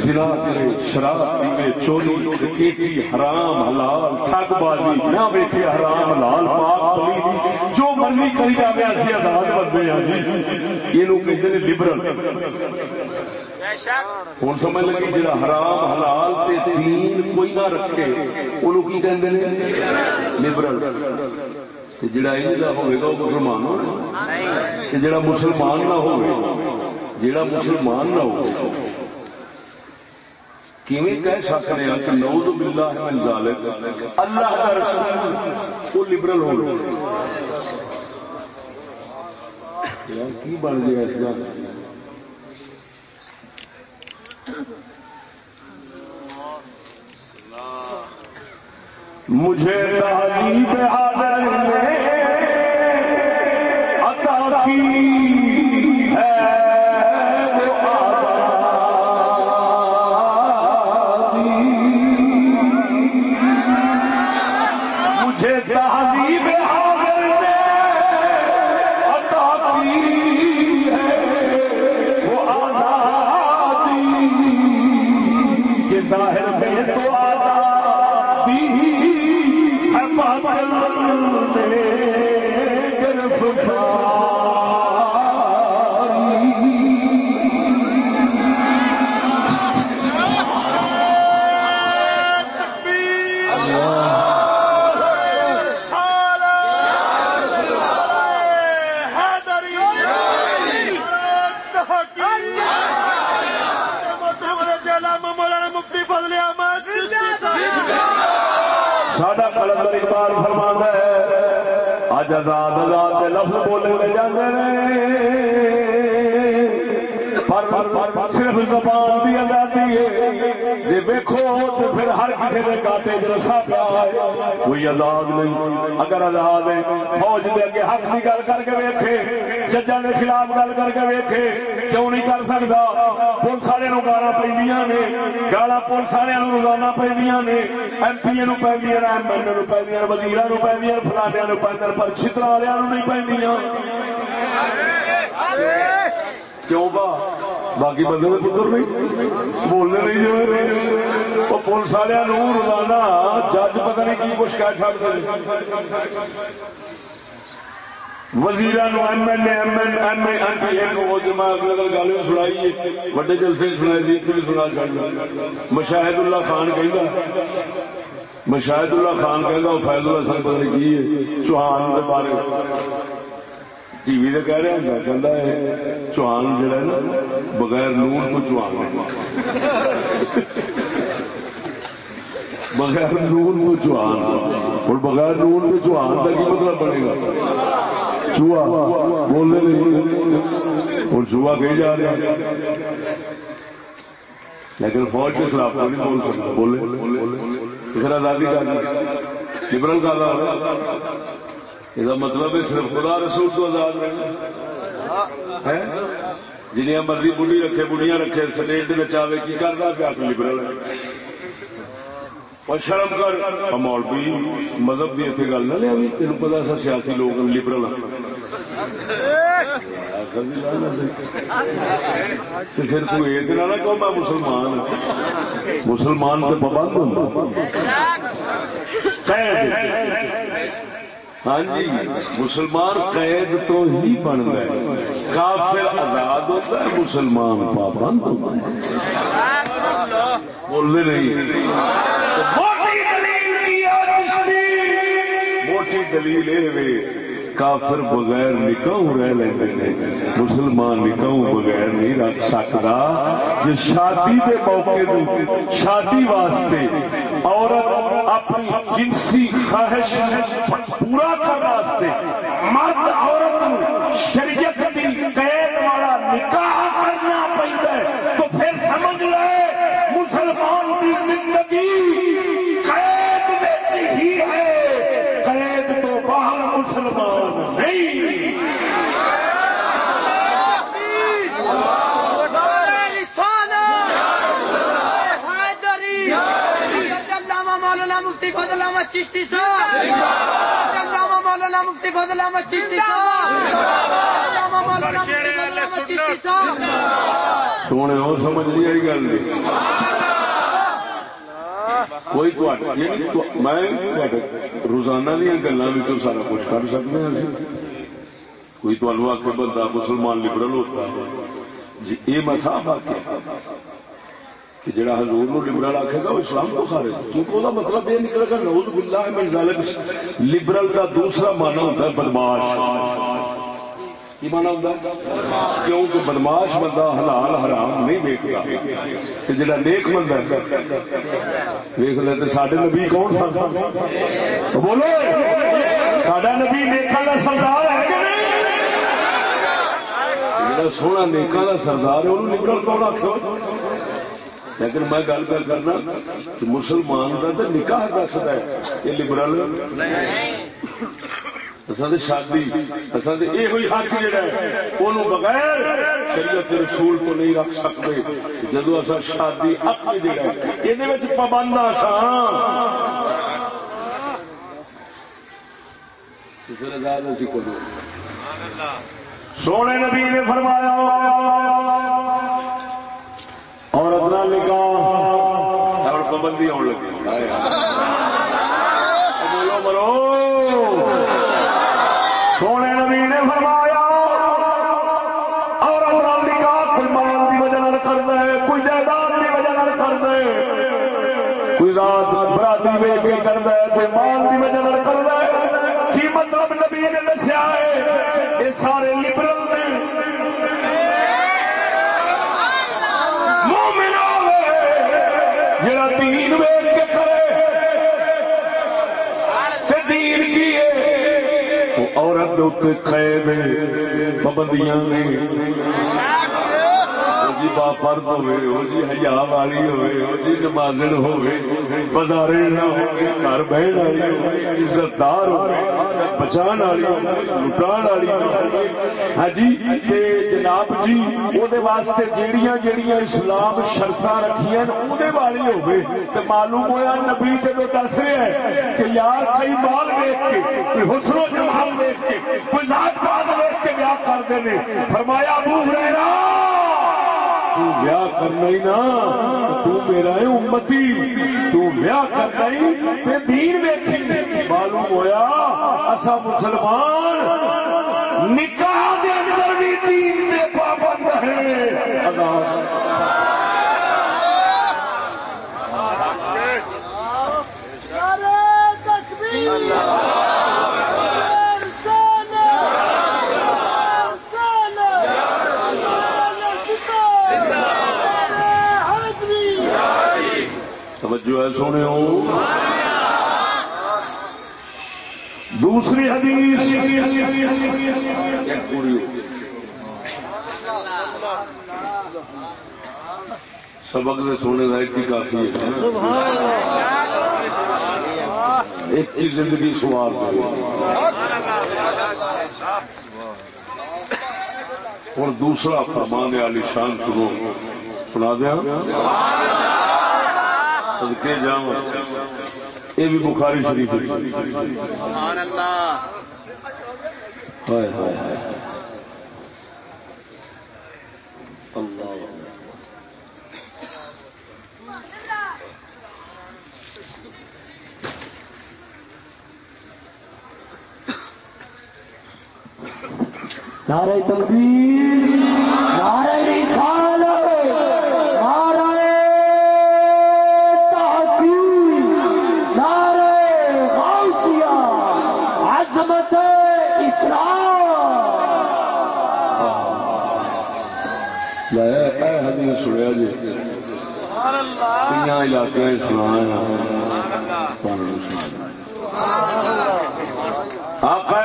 زنا کرے شراب چوری کیٹی، حرام، حلال، ٹھگ بازی، نہ ویکھے حرام حلال پاک مرضی کری جائے اسی آزاد بندے ہیں جی۔ یہ کہتے ہیں لبرل ہوں سمجھ لگی جا حرام، حلال تے دین کوئی نہ رکھے انہوں کی کہتے ہیں لبرل جڑا یہ ہوئے گا، وہ مسلمان ہونا جڑا مسلمان نہ ہو جڑا مسلمان نہ ہو کیویں کہہ سکتے ہیں کہ نعوذ باللہ من ذالک، اللہ کا رسول، وہ لبرل ہو کی بن گیا اس کا مجھے تہذیب حاضر میں ہے اج آزاد کے لفظ بولے لے صرف زبان دی آزادی ہے۔ جی ویکھو تو پھر ہر کسی کے کاٹے رسا پیا کوئی آزاد نہیں۔ اگر آزاد ہے، فوج دے اگے حق کی گل کر کے ویکھے، ججاں دے خلاف گل کر کے ویکھے، کیوں نہیں کر سکتا پولیس والے نو گالا پہ نے۔ گالا پولیس والے روزانہ پہ نے۔ ایم پی نو پہ ایم ایل اے نو پہ وزیر نو پہ فلانے نو پہ پر چھتر والوں نہیں پہ کیوں با؟ باقی بندے کے پتر نہیں بولنے نہیں جو وہ پولیس والے روزانہ جج پتہ نہیں کی کچھ کہہ چڑھتے وزیر M L A M L M A M P A کو دماغ لگل گل سنائی ہے بڑے جلسے سنائی دی اتنے بھی سنا چاہیے مشاہد اللہ خان کہہ مشاہد اللہ خان کہہ فیض اللہ سن پتہ نہیں کی ہے چوہان کے بارے ٹی وی تو کہہ رہا ہوں کہہ ہے، چوہان جڑا ہے نا، بغیر نور تو چوہان ہے۔ بغیر نور تو چوہان اور بغیر نور تو چوہان کا کی مطلب بنے گا؟ چوہا، بولنے نہیں۔ اور چوہا کہیں جا رہا لیکن فوج کے خلاف کوئی نہیں بول سکتا۔ بولے۔ پھر آزادی کا لبرل کا یہ مطلب ہے صرف خدا رسول تو آزاد رہنا جنیا مرضی بڑھی رکھے بڑھیاں رکھے سٹیج نچاوے کی کرتا پیا لبرل اور شرم کر مولوی مذہب کی اتنے گل نہ لیا تین پتا سا سیاسی لوگ لبرل پھر تو نہ کہو میں مسلمان۔ مسلمان تو پابند ہوں ہاں جی مسلمان قید تو ہی بن گئے۔ کافر آزاد ہوتا ہے، مسلمان پابند ہوتا ہے۔ بولنے نہیں۔ موٹی دلیل موٹی دلیل کافر بغیر نکاح رہ لیندے نے۔ مسلمان نکاح بغیر نہیں رکھ سکتا۔ جس شادی کے موقع تے شادی واسطے عورت اپنی جنسی خواہش پورا کرنے واسطے مرد عورت شریعت کی قید والا نکاح کرنا پڑتا ہے تو پھر سمجھ لے مسلمان کی زندگی قید وچ ہی ہے قید تو باہر مسلمان نہیں مولانا مفتی فضل احمد چشتی صاحب! علامہ مولانا مفتی فضل احمد چشتی صاحب! علامہ مولانا مفتی فضل احمد چشتی صاحب! سونے ہو سمجھ لیا گل نہیں۔ کوئی یعنی تو- میں روزانہ دیا گلوں میں سارا کچھ کر سکتے ہیں اسی۔ کوئی تو آ کے بندہ مسلمان لبرل ہوتا ہے جی یہ مساف آ کے کہ جڑا حضور نو لبرل آکھے گا وہ اسلام کو خارج کیونکہ وہ مطلب یہ نکلے گا نعوذ باللہ من ذالک لبرل کا دوسرا معنی ہوتا ہے بدماش کی مانا ہوتا ہے؟ کیونکہ بدماش بندہ حلال حرام نہیں ویکتا تے جڑا نیک بندہ ہے، ویکھ لے تے ساڈے نبی کون سن؟ بولو، ساڈا نبی نیکاں دا سردار ہے کہ نہیں؟ جڑا سونا نیکاں دا سردار ہے انہوں لبرل کون آکھو لیکن میں گل کر کرنا کہ مسلمان کا تو نکاح دستا ہے، یہ لبرل اصل شادی اصل یہ حق جڑا ہے وہ بغیر شریعت رسول تو نہیں رکھ سکتے۔ جدو اصل شادی حق جڑا ہے یہ پابند آسان سونے نبی نے فرمایا نکاح پابندی آن لگی بولو مرو سونے نبی نے فرمایا اور اپنا نکاح کوئی مال کی وجہ نال کرتا ہے کوئی جائیداد کی وجہ نال کرتا ہے کوئی ذات برادری ویچ کے کرتا ہے کوئی مال کی وجہ نال کرتا ہے کی مطلب نبی نے دسیا ہے یہ سارے لبرل نے مومن ہوے جڑا دین ویچ کے کرے تے دین کی ہے وہ عورت قید پابندیاں نے با فرد ہوے او جی حیا والی ہوے او جی نمازن ہوے بازارے نہ ہوے گھر بہن والی ہوے عزت دار بچان والی ہوے لٹان والی ہوے ہاں جی تے جناب جی او دے واسطے جیڑیاں جیڑیاں اسلام شرطاں رکھیاں او دے والی ہوے تے معلوم ہویا نبی جدوں دس رہے ہیں کہ یار کئی مال دیکھ کے، کوئی حسن و جمال دیکھ کے، کوئی ذات پات دیکھ کے بیاہ کرتے نے۔ فرمایا، ابو ہریرہ! تو بیاہ کرنا ہی نا؟ تو میرا ہے امتی، تو بیاہ کرنا ہی تے دین ویکھی۔ معلوم ہویا اسا مسلمان، نکاح دے اندر بھی دین دے پابند ہیں۔ اللہ توجہ ہے سونے ہو۔ دوسری حدیث۔ سبق دے سونے کا ایک ہی کافی ہے۔ ایک کی زندگی سوال اور دوسرا فرمان علی شان سنو سنا دیا۔ صدقے جاؤں یہ بھی بخاری شریف نارے تقدیر نارے نہیں جی۔ کئی علاقے سنایا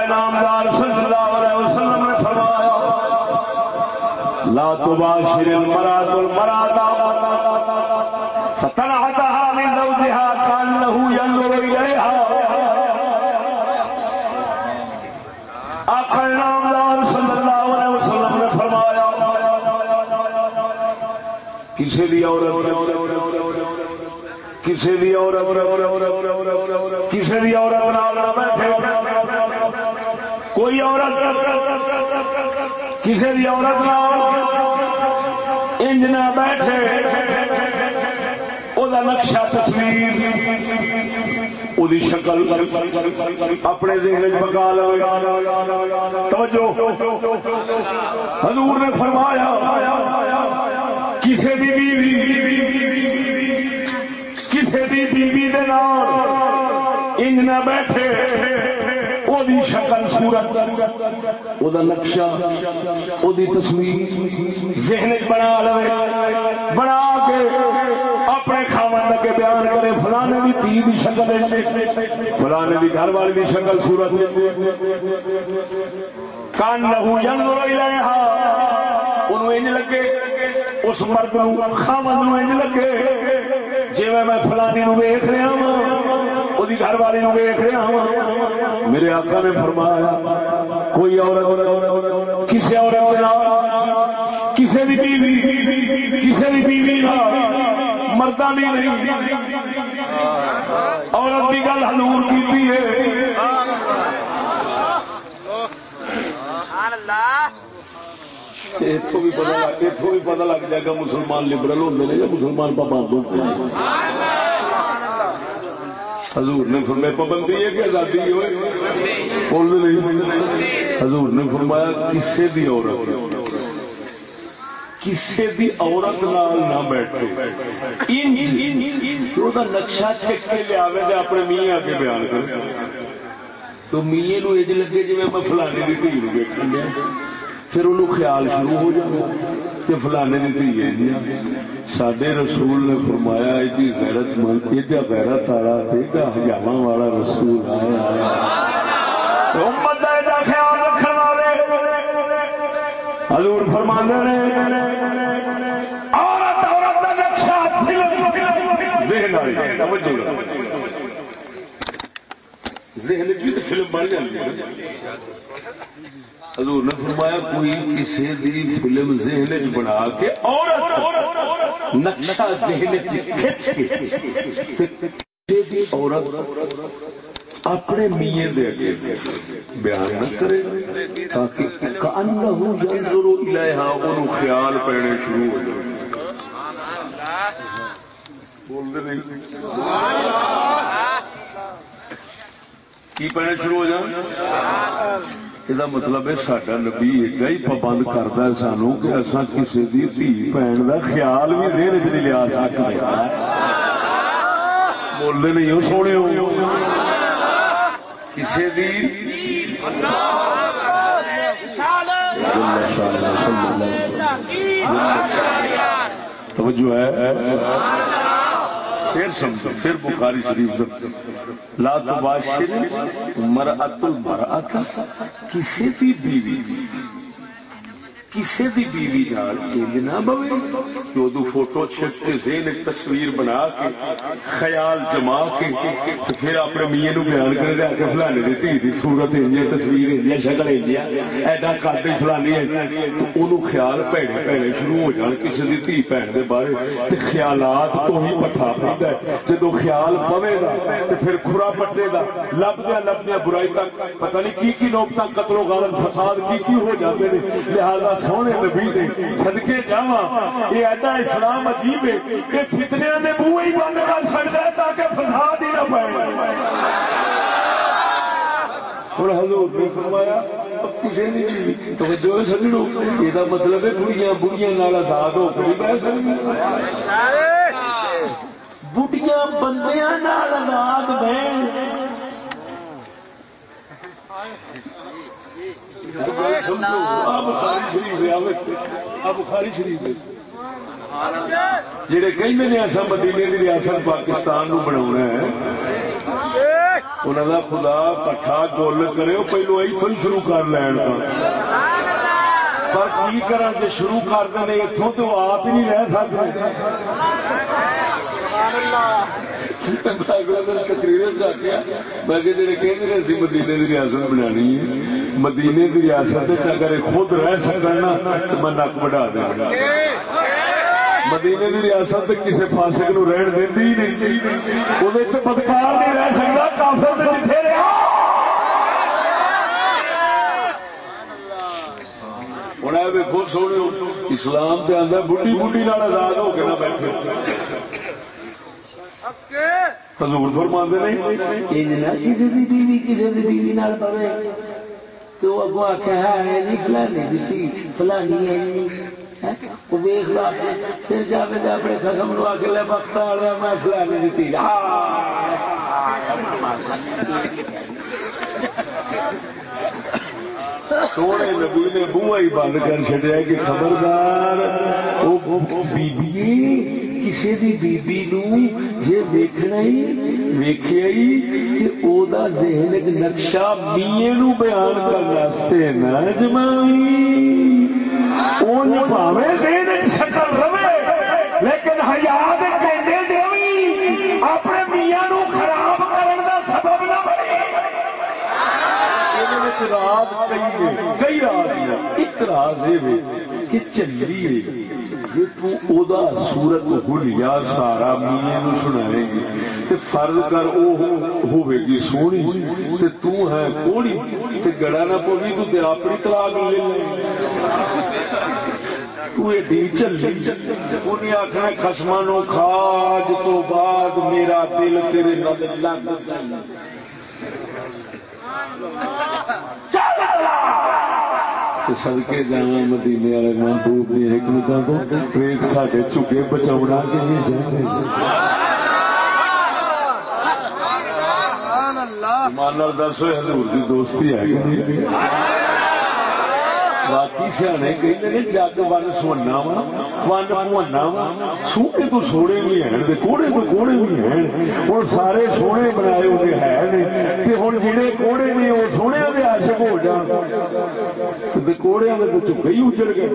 نامدار صلی اللہ علیہ وسلم نے فرمایا، لا تباشر المرات المرات کسی دی عورت کسی دی عورت کسی دی عورت نال نہ بیٹھے۔ کوئی عورت کسی دی عورت نال انج نہ بیٹھے۔ او دا نقشہ تصویر، او دی شکل اپنے ذہن وچ پکا لو۔ توجہ۔ حضور نے فرمایا کسی دی بیوی کسی دی دے نال انج نہ بیٹھے، او دی شکل صورت، او دا نقشہ، او دی تصویر ذہن وچ بنا لوے، بنا کے اپنے خاوند کے بیان کرے، فلانے دی تھی دی شکل فلانے دی گھر والی دی شکل صورت۔ کان لہو ینظر الیہا، انہوں انج لگے، اس مرد نو خاوند نو انج لگے۔ جی میں فلانی نو ویخ رہا ہوں وہ گھر والے نو ویخ رہا ہوں میرے آقا نے فرمایا، کوئی عورت کسی عورت کسی دی بیوی کسی دی بیوی نال نہیں عورت کی گل حضور کی ہے۔ اتوں بھی پتا لگ اتوں بھی پتا لگ جائے گا مسلمان لبرل ہوتے ہیں یا مسلمان پابند ہوتے ہیں حضور نے فرمایا، پابندی ہے کہ آزادی ہوئے۔ بول نہیں حضور نے فرمایا، کسے دی عورت کسے دی عورت نال نہ بیٹھے انج تو دا نقشہ چھک کے لے آوے تے اپنے میاں کے بیان کرے۔ تو میے نو اج لگے جی میں فلانے دی دھی نو ویکھن دیا۔ پھر انہوں خیال شروع ہو جائے کہ فلانے کی دھی ہے سڈے رسول نے فرمایا ایڈی غیرت مند ایڈا غیرت والا ایڈا ہجاوا والا رسول آیا امت کا ایڈا خیال رکھنے والے حضور فرمانے نے عورت عورت کا نقشہ فلم ذہن والی توجہ ذہن بھی تو فلم بن جاتی ہے۔ حضور نے فرمایا کوئی کسی دی فلم ذہن چ بنا کے عورت نقشہ ذہن کھچ کے عورت اپنے میے دے کے بیان نہ کرے تاکہ کانہ ينظر الیہا اونوں خیال پینے شروع ہو جائے۔ بول دے نہیں کی پینے شروع ہو جائے؟ یہ مطلب ہے سڈا نبی ایڈا ہی پابند کرتا ہے سانو کہ اصا کسی کی دھی بھن کا خیال بھی ذہن چ نہیں لیا سکتے بولتے نہیں ہو سونے ہو کسی دی توجہ ہے پھر سمجھو پھر بخاری شریف لا تباشر مرأت المرأت کسی بھی بیوی۔ کسی دی بیوی نال انج نہ بوے؟ کہ وہ فوٹو چھک کے ذہن ایک تصویر بنا کے، خیال جما کے پھر اپنے میاں نو بیان کر دیا کہ فلانے دی دھی دی صورت انج ہے تصویر انج ہے شکل انج ہے ایڈا قد فلانی ہے۔ تو اونوں خیال پیڑے پیڑے شروع ہو جان کسی دی دھی بہن دے بارے۔ تے خیالات تو ہی پٹھا پیندا ہے۔ جدوں خیال پوے گا، تے پھر کھرا پٹے گا۔ لبدیا لبدیا برائی تک، پتہ نہیں کی کی نوبتاں قتل و غارت، فساد کی کی ہو جاتے ہیں لہذا سونے نبی دے صدقے جاواں یہ ایڈا اسلام عجیب ہے۔ یہ فتنیاں دے بوئے ہی بند کر سکتا ہے تاکہ فساد ہی نہ پائے۔ اور حضور نے فرمایا کسی نے نہیں توجہ سجڑو یہ مطلب ہے بڑیاں بڑیاں نال آزاد ہو کے بندیاں نال آزاد بہن بخاری شریف جہے کہیں نے ایسا مدینے کی ریاست پاکستان نو بنا انہوں کا خدا پٹھا گول کرے پہلو اتوں ہی شروع کر لین پر کی کرا جی شروع کر دیں اتوں تو آپ ہی نہیں رہ سکتے مدینے کی ریاست بنا مدینے کی ریاست اگر خود رہ سکنا تو میں نک بڑھا دیا مدینے کی ریاست کسی فاسک نو رہن دینی نہیں۔ وہ بدکار نہیں رہ سکتا، کافر جتنے رہا۔ ہوں ویکو سونے اسلام سے آدھا بڑھی بڑھی آزاد ہو کے نہ بیٹھے۔ حضور فرماندے نہیں؟ کسی کی بیوی کسی کی بیوی نال پوے؟ تو اگو آخیا ہے نہیں فلانی دیتی فلانی ہے وہ ویخ لا پھر جاوے دے اپنے قسم نو آ کے لے آ رہا میں فلانی دیتی سونے نبی نے بوا ہی بند کر چڑیا کہ خبردار کسی دی بی نو جی ویکنا ہی ویخیا ہی کہ او دا ذہن چ نقشہ میے نو بیان کرنے نہ جمائی پاوے ذہن شکل رہے لیکن حیات اپنے میاں نو خراب کرنے دا سبب نہ بنے کئی کئی راز راز اعتراض یہ کہ چلی جی سورت ہولیا سارا میے نو سنائے گی۔ تے فرض کر او گی سونی۔ تے تو ہے کوڑی تے گڑا نہ پوی تو تے اپنی طلاق لے لے۔ تو ایڈی چلی انہیں آخنا خسما کھاج تو بعد میرا دل تیرے لگ سدکے جانا مدینے والے محبوب نے حکمت تو ایک سڈے چکے بچا کے نہیں چاہتے مان دس ہوئے حضور کی دوستی ہے باقی سیانے کہ جگ ون سونا وا ون پونا وا سونے تو سونے بھی ہیں کوڑے تو کوڑے بھی ہیں ہوں سارے سونے بنائے ہوئے ہے ہوں جڑے کوڑے نے وہ سونے کے آشک ہو جان کوڑے تو چکے ہی اجڑ گئے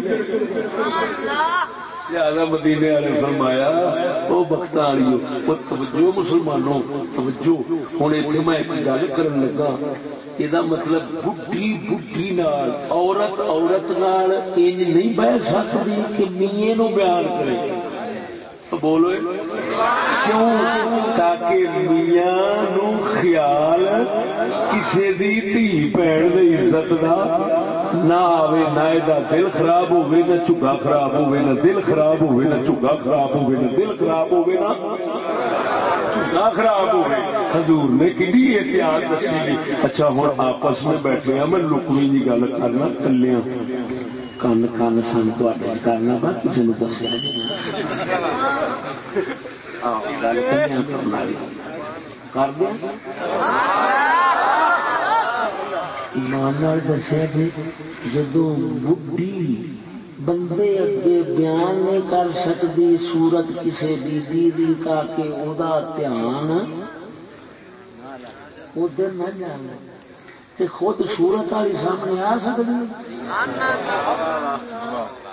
لہذا مدینے والے فرمایا وہ بخت والی توجہ مسلمانوں، توجہ ہوں اتنے میں ایک گل کر لگا۔ یہ مطلب بڈھی بڈھی نال، عورت عورت نال انج نہیں بہ سکتی کہ میے نو بیان کرے۔ بولو کیوں؟ تاکہ میاں نو خیال کسی دی دھی بھن دی عزت دا نہ آوے، نہ دا دل خراب ہوئے نہ چگا خراب ہوئے نہ دل خراب ہوئے نہ چگا خراب ہوئے نہ دل خراب ہوئے نہ چگا خراب ہوئے حضور نے کڈی احتیاط دسی جی۔ اچھا ہوں آپس میں بیٹھے ہیں۔ میں لکوی جی گل کرنا کلیاں کن کن سن تو کرنا با کسی نے دسیا جی۔ کر دیا دسیا جی جدو بڈھی بندے اگے بیان نہیں کر سکتی سورت کسی بی دی تاکہ وہ دھیان ادھر نہ جانا تے خود صورت والی سامنے آ سکتی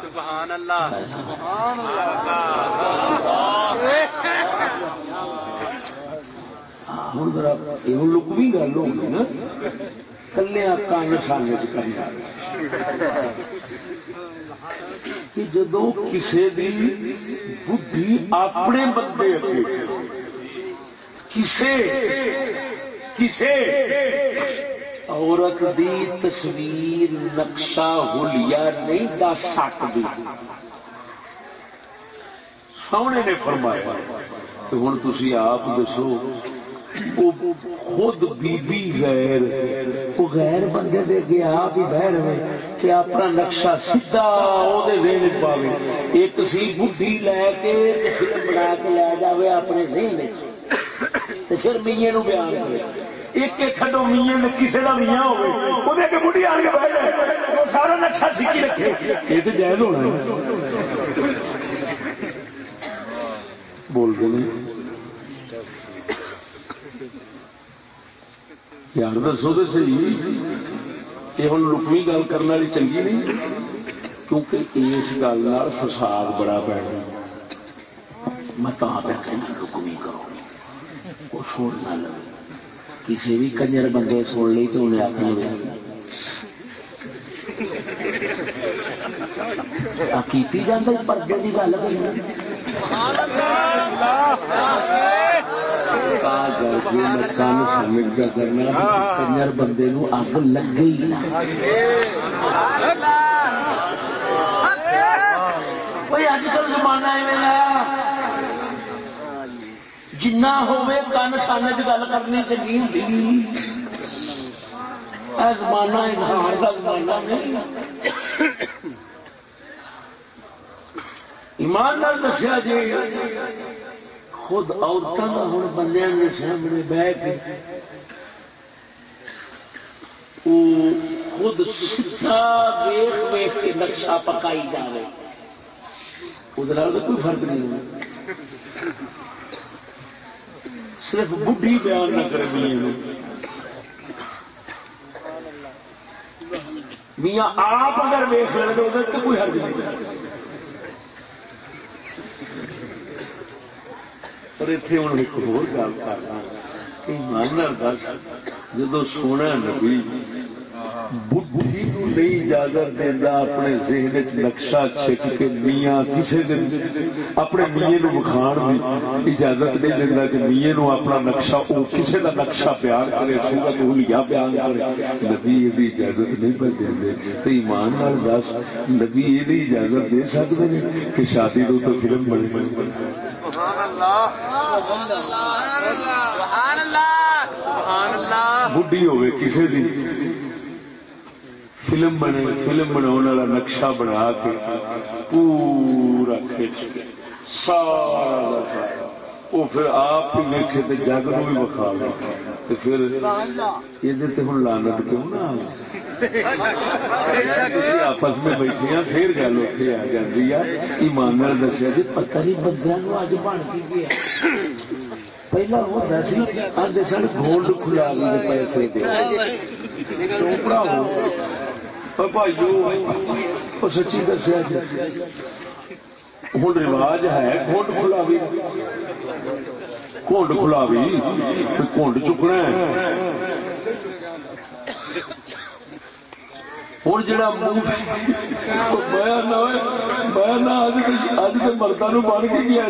سبحان اللہ۔ ہوں ذرا یہ لکوی گل ہوگی نا۔ کلیا کان جدو کسی بڈھی اپنے بندے کسے کسے عورت دی تصویر نقشہ ہولیا نہیں دس سکتی سونے نے فرمایا ہوں تھی آپ دسو خود بی بی غیر وہ غیر بندے دے گیا آپ ہی بہر میں کہ اپنا نقشہ سیدھا او ذہن پاوے۔ ایک سی بڈھی لے کے تے بنا کے لے جاوے اپنے ذہن وچ۔ تے پھر میاں نو بیان کرے۔ ایک ایک چھڈو میاں نے کسے دا میاں ہوے او دے کے بڈھی آن کے بیٹھ جائے وہ سارا نقشہ سیکھی رکھے۔ یہ تے جائز ہونا ہے۔ بول دے یار دسو تو صحیح۔ یہ ہوں لکمی گل کرنے والی چنگی نہیں، کیونکہ اس گل فساد بڑا پی میں تو کہنا لکمی کرو۔ وہ سن نہ لو۔ کسی بھی کنجر بندے سن لی تو انہیں آخر کی جانا پردے کی گل کا کرنا کنجر بندے نو اگ لگے ہی اج کل زمانہ جنا ہوے کن سن چ گل کرنی چنگی ہوں زمانہ اظہار کا زمانہ نہیں ایمان دسیا جی خود عورتوں کا ہوں بندے کے سامنے بہ کے خود سیدھا ویخ ویخ کے نقشہ پکائی جائے ادھر کوئی فرق نہیں ہو صرف بڈھی بیان نہ کرے میاں میاں آپ اگر ویخ لے تو ادھر کوئی حرج نہیں۔ پر اتنے ہوں ایک ہو گل کرنا ایمان دس، جدو سونا نبی نہیں اجازت دینا اپنے ذہن چ نقشہ چھک کے میاں کسی دن اپنے میے نو بخان بھی اجازت نہیں دینا کہ میے نو اپنا نقشہ او کسی کا نقشہ بیان کرے سورت ہولیا بیان کرے۔ نبی یہ اجازت نہیں پہ دے تو ایمان نال دس نبی یہ اجازت دے سکتے ہیں کہ شادی دو تو فلم بنے بڈی ہوئے کسی دی۔ فلم بنے، فلم بنا نقشہ بنا کے پورا کھچ کے سارا وہ پھر آپ ہی دیکھے تو جگ نو بھی بخا لے۔ پھر یہ ہوں لانت کیوں نہ آپس میں بیٹھے ہیں، پھر گل اتنے آ جاتی ہے۔ ایمان دسیا جی پتہ نہیں بندے اج بن کی گیا پہلا ہوتا سی آدھے سن گولڈ کھلا پیسے دے۔ چوپڑا ہو۔ بھائیو سچی دسیا جی۔ ہوں رواج ہے کونڈ کھلا بھی کونڈ کھلا بھی کونڈ چکنا ہوں جا اج کے مردوں نو بن کے گیا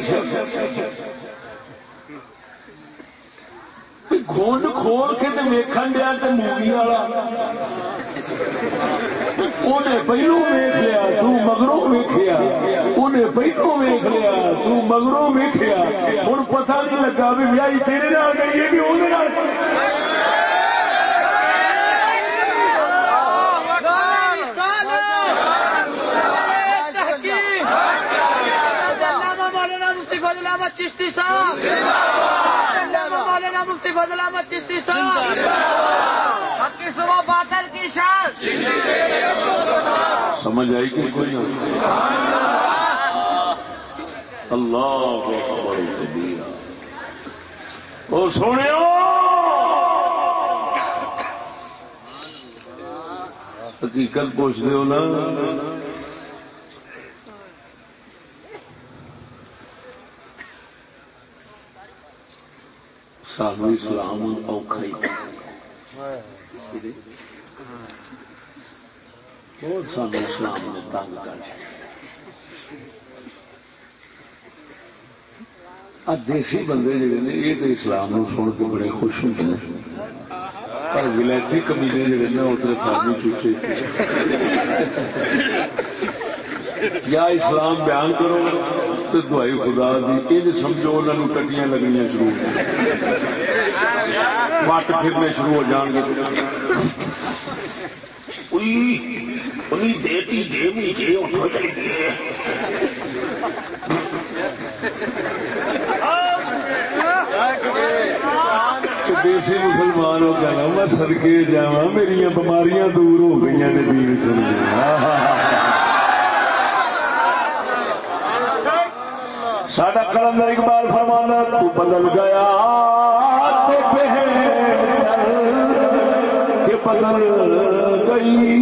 گونڈ کھول کے ویکن دیا مووی والا انہیں پہلو ویخ لیا تگروں ویخیا انہیں پہلو ویخ لیا تگروں ویخیا ہوں پتا نہیں لگا بھی بیائی تیرے گئی ہے کہ وہ چشتی صاحب۔ مولانا مفتی فضل احمد چشتی صاحب۔ کی صبح بادل کی شان۔ سمجھ آئی کہ کوئی اللہ اور سونے حقیقت پوچھ دو نا۔ سانو اسلام اوکھا ہی۔ بہت سانو اسلام نے تنگ کر دیسی بندے جڑے نے، یہ تو اسلام نو سن کے بڑے خوش ہوتے ہیں پر ولائتی کمینے جڑے نے اتنے فارمی چوچے۔ یا اسلام بیان کرو۔ تو دعائی خدا دی یہ سمجھو انہوں ٹٹیاں لگنیاں شروع وٹ پھرنے شروع ہو جان گے۔ دیتی دے مجھے اٹھو چاہیے۔ دیسی مسلمان ہو گیا میں سدکے جا میری بماریاں دور ہو گئی نے دین سن ساڈا کلندر اقبال فرمانا، تو بدل گیا۔ کہ بدل گئی۔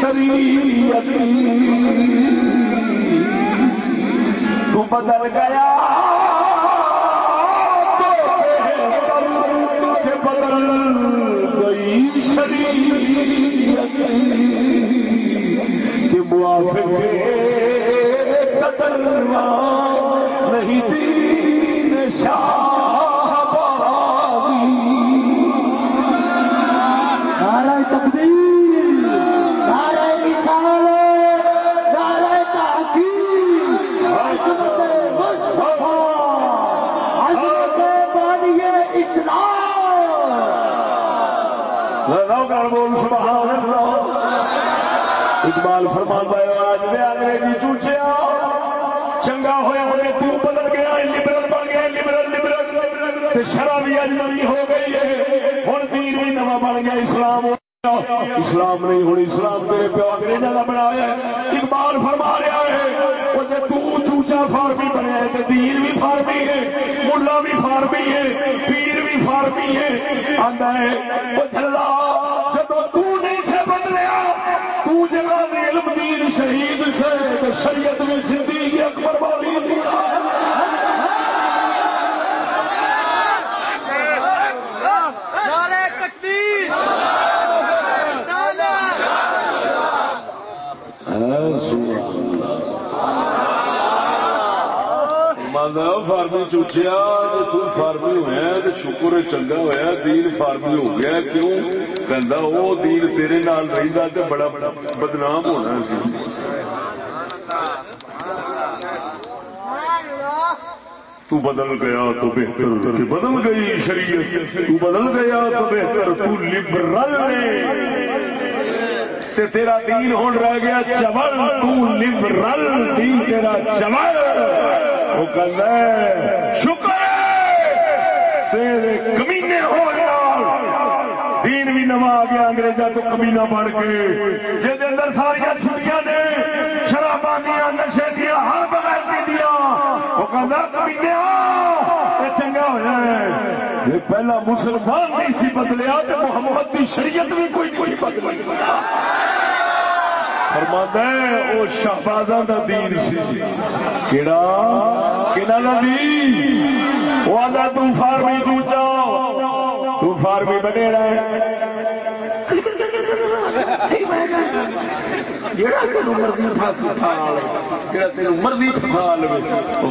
شریعت تو بدل گیا۔ کہ موافق قدر نہیں دین شاہ نعرہ تکبیر نعرہ رسالت نعرہ تحقیق عظمت مصطفیٰ عظمت بانی اسلام۔ بول سبحان اللہ۔ اقبال فرمان آج میں انگریزی چوچیا چنگا ہوا ہمیں تو بدل لبرل بن لبرل لبرل شرابی اجنبی ہو گئی ہے۔ ہوں دین بھی نواں بن گیا، اسلام اسلام نہیں ہوں اسلام میرے پیو انگریزوں کا بنایا اقبال فرما رہا ہے وہ جی چوچا فارمی بنیا ہے دین بھی فارمی ہے ملا بھی فارمی ہے، پیر بھی فارمی ہے۔ آتا ہے وہ چلا جب نہیں سے بدلیا علم دین شہید سے شریعت میں زندگی اکبر والی نعرہ تکبیر فارمی چوچیا تو فارمی ہوا تو شکر چنگا ہوا دین فارمی ہو گیا کیوں؟ کہ وہ دین تیرے نال رہتا تو بڑا بڑا بدنام ہونا سی تو بدل گیا تو بہتر بدل گئی شریعت۔ تو بدل گیا تو بہتر، تو لبرل تے تیرا دین ہون رہ گیا چمل تو لبرل دین تیرا چمل وہ کہتا ہے۔ شکر تیرے کمینے ہو دین بھی نوا آ گیا انگریزا تو کمینا بڑھ کے۔ جہد اندر ساریا چھٹیاں نے، شرابانیاں، نشے دیا ہر بغیر دیا وہ کہتا کمینے چنگا ہوا ہے۔ یہ پہلا مسلمان نہیں سی بدلیا تو محمد کی شریعت بھی کوئی کوئی بدل فرماتا ہے وہ شہبازاں دا دین سی جی. کیڑا؟ دا دین؟ وہ آدھا تو فارمی تو جاؤ. تو فارمی بنے رہے جڑا مرضی پھانسی کھا لے جڑا مرضی کھا لے۔ وہ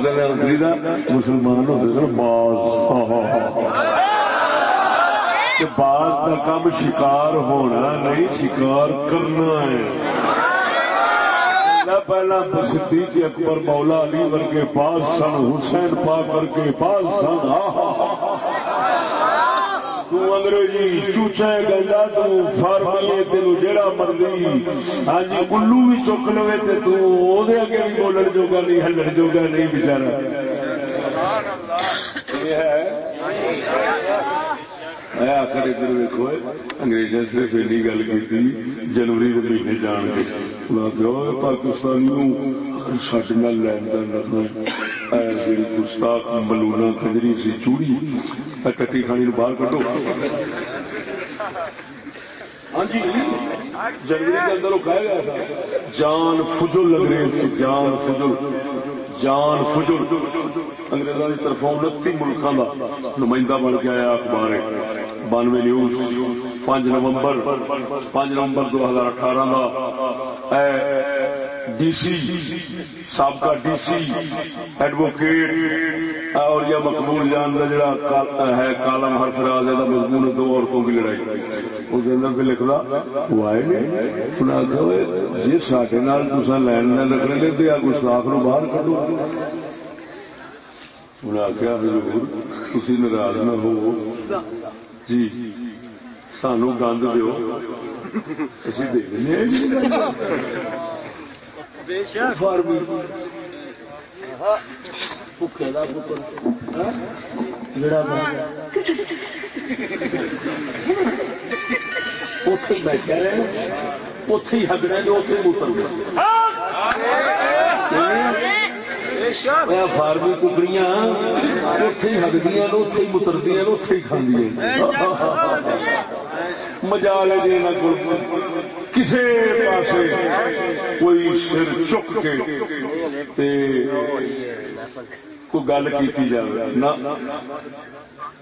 مسلمان ہوتے سن باز۔ باز کا کام شکار ہونا نہیں، شکار کرنا ہے۔ پہلا صدیق اکبر مولا علی ورگے باز سن حسین پا کر کے باز سن تو انگریزی چوچا گنجا تو فارمی تین جہاں مرضی۔ ہاں جی الو بھی چک لو تو اگے بھی بولن جوگا نہیں، ہلن جوگا نہیں آخر ادھر ویکو انگریزا صرف ایڈی گل کی جنوری کے مہینے جان کے پاکستانی سڈ نال لین دین رکھنا جی گستاخ ملونا کنجری سی چوڑی کٹی کھانی باہر کٹو ہاں جی جنوری کے اندر وہ کہہ گیا تھا جان فجل انگریز جان فجل جان فجل انگریزوں کی طرف انتی ملکوں کا نمائندہ بن کے آیا اخبار بانوے نیوز، پانچ نومبر پانچ نومبر دو ہزار اٹھارہ کا ڈی سی، سابقہ ڈی سی، ایڈوکیٹ اور یا مقبول جان کا جڑا ہے کالم ہر فراز کا مضمون دو عورتوں کی لڑائی۔ وہ اندر پہ لکھنا، وہ آئے نہیں جی سڈے لین لین رکھنے لے تو گستاخ نو باہر کڈو۔ انہیں آخیا حضور تھی ناراض نہ ہو جی سانو گند دو اتے بیٹھا رہے اتے ہی ہگنا جو اتے موتر فارمی ککڑیاں اتے ہی ہگدیاں اتے ہی متردیاں اتے ہی کھاندیاں مجال ہے جی کسی پاس کوئی سر چک کے کوئی گل کی جائے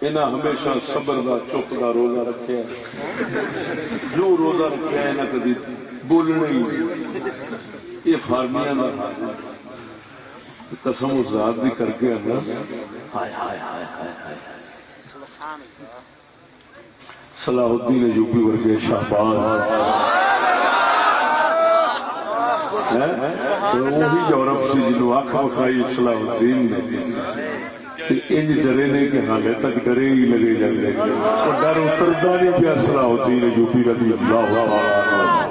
انہیں ہمیشہ صبر کا چپ روزہ رکھا جو روزہ رکھا بولنا ہی یہ فارمیا قسم ذات بھی کر کے ہائے ہائے ہائے ہائے ہائے۔ صلاح الدین یوپی ورگے شہباز۔ وہی یورپ سے جنو اکھ وکھائی صلاح الدین نے انج ڈرے نے کہ حالے تک ڈرے ہی لگے جاتے ڈر اترتا نہیں پیا صلاح الدین یوپی رضی اللہ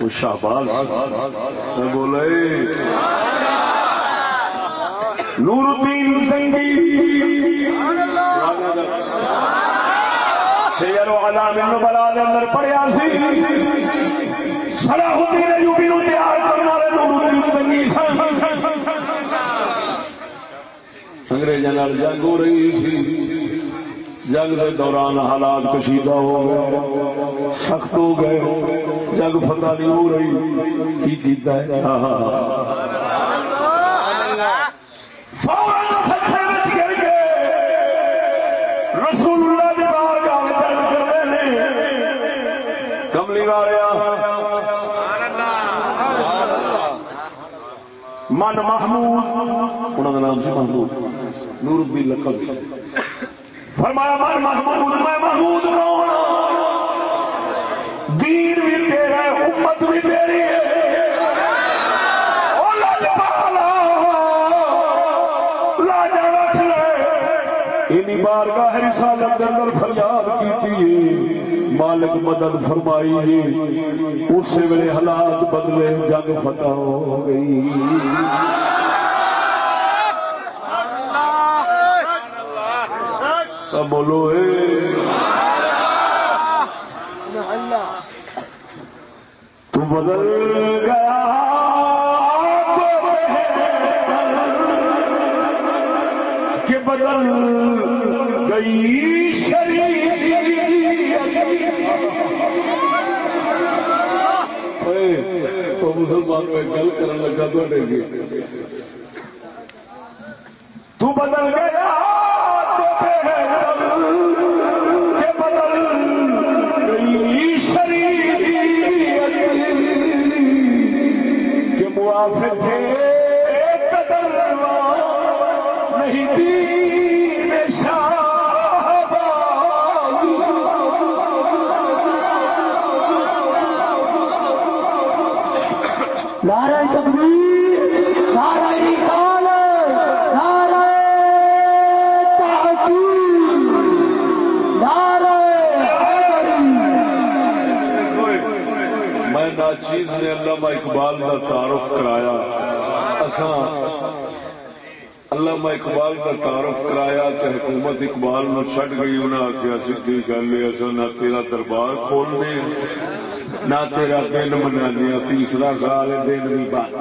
وہ شہباز بولے نور الدین شیر و علام بلا دے اندر پڑھیا سی۔ صلاح الدین ایوبی نو تیار کرنے والے نور الدین انگریزوں نال جنگ ہو رہی سی۔ جنگ کے دوران حالات کشیدہ ہو گئے، سخت ہو گئے، جنگ فتح نہیں ہو رہی، کی کیتا ہے؟ ہاں ہاں کملی والے من محمود انہوں کا نام سی محمود نور الدین لقب۔ فرمایا من محمود میں محمود کون دین بھی تیرا ہے، امت بھی تیری ہے۔ بار کا رسالت اندر فریاد کی مالک مدد فرمائی۔ اس ویلے حالات بدلے، جنگ فتح ہو گئی۔ بولو تو بدل گیا کہ بدل گئی مسلمان گل کر لگا تو بدل گیا۔ موافق چیز نے علامہ اقبال کا تعارف کرایا۔ علامہ اقبال کا تعارف کرایا کہ حکومت اقبال نو چڈ گئی انہیں آخیا سیدھی گل اصل نہ تیرا دربار کھولنے نہ تیرا دن منانے تیسرا سال دن بھی بات۔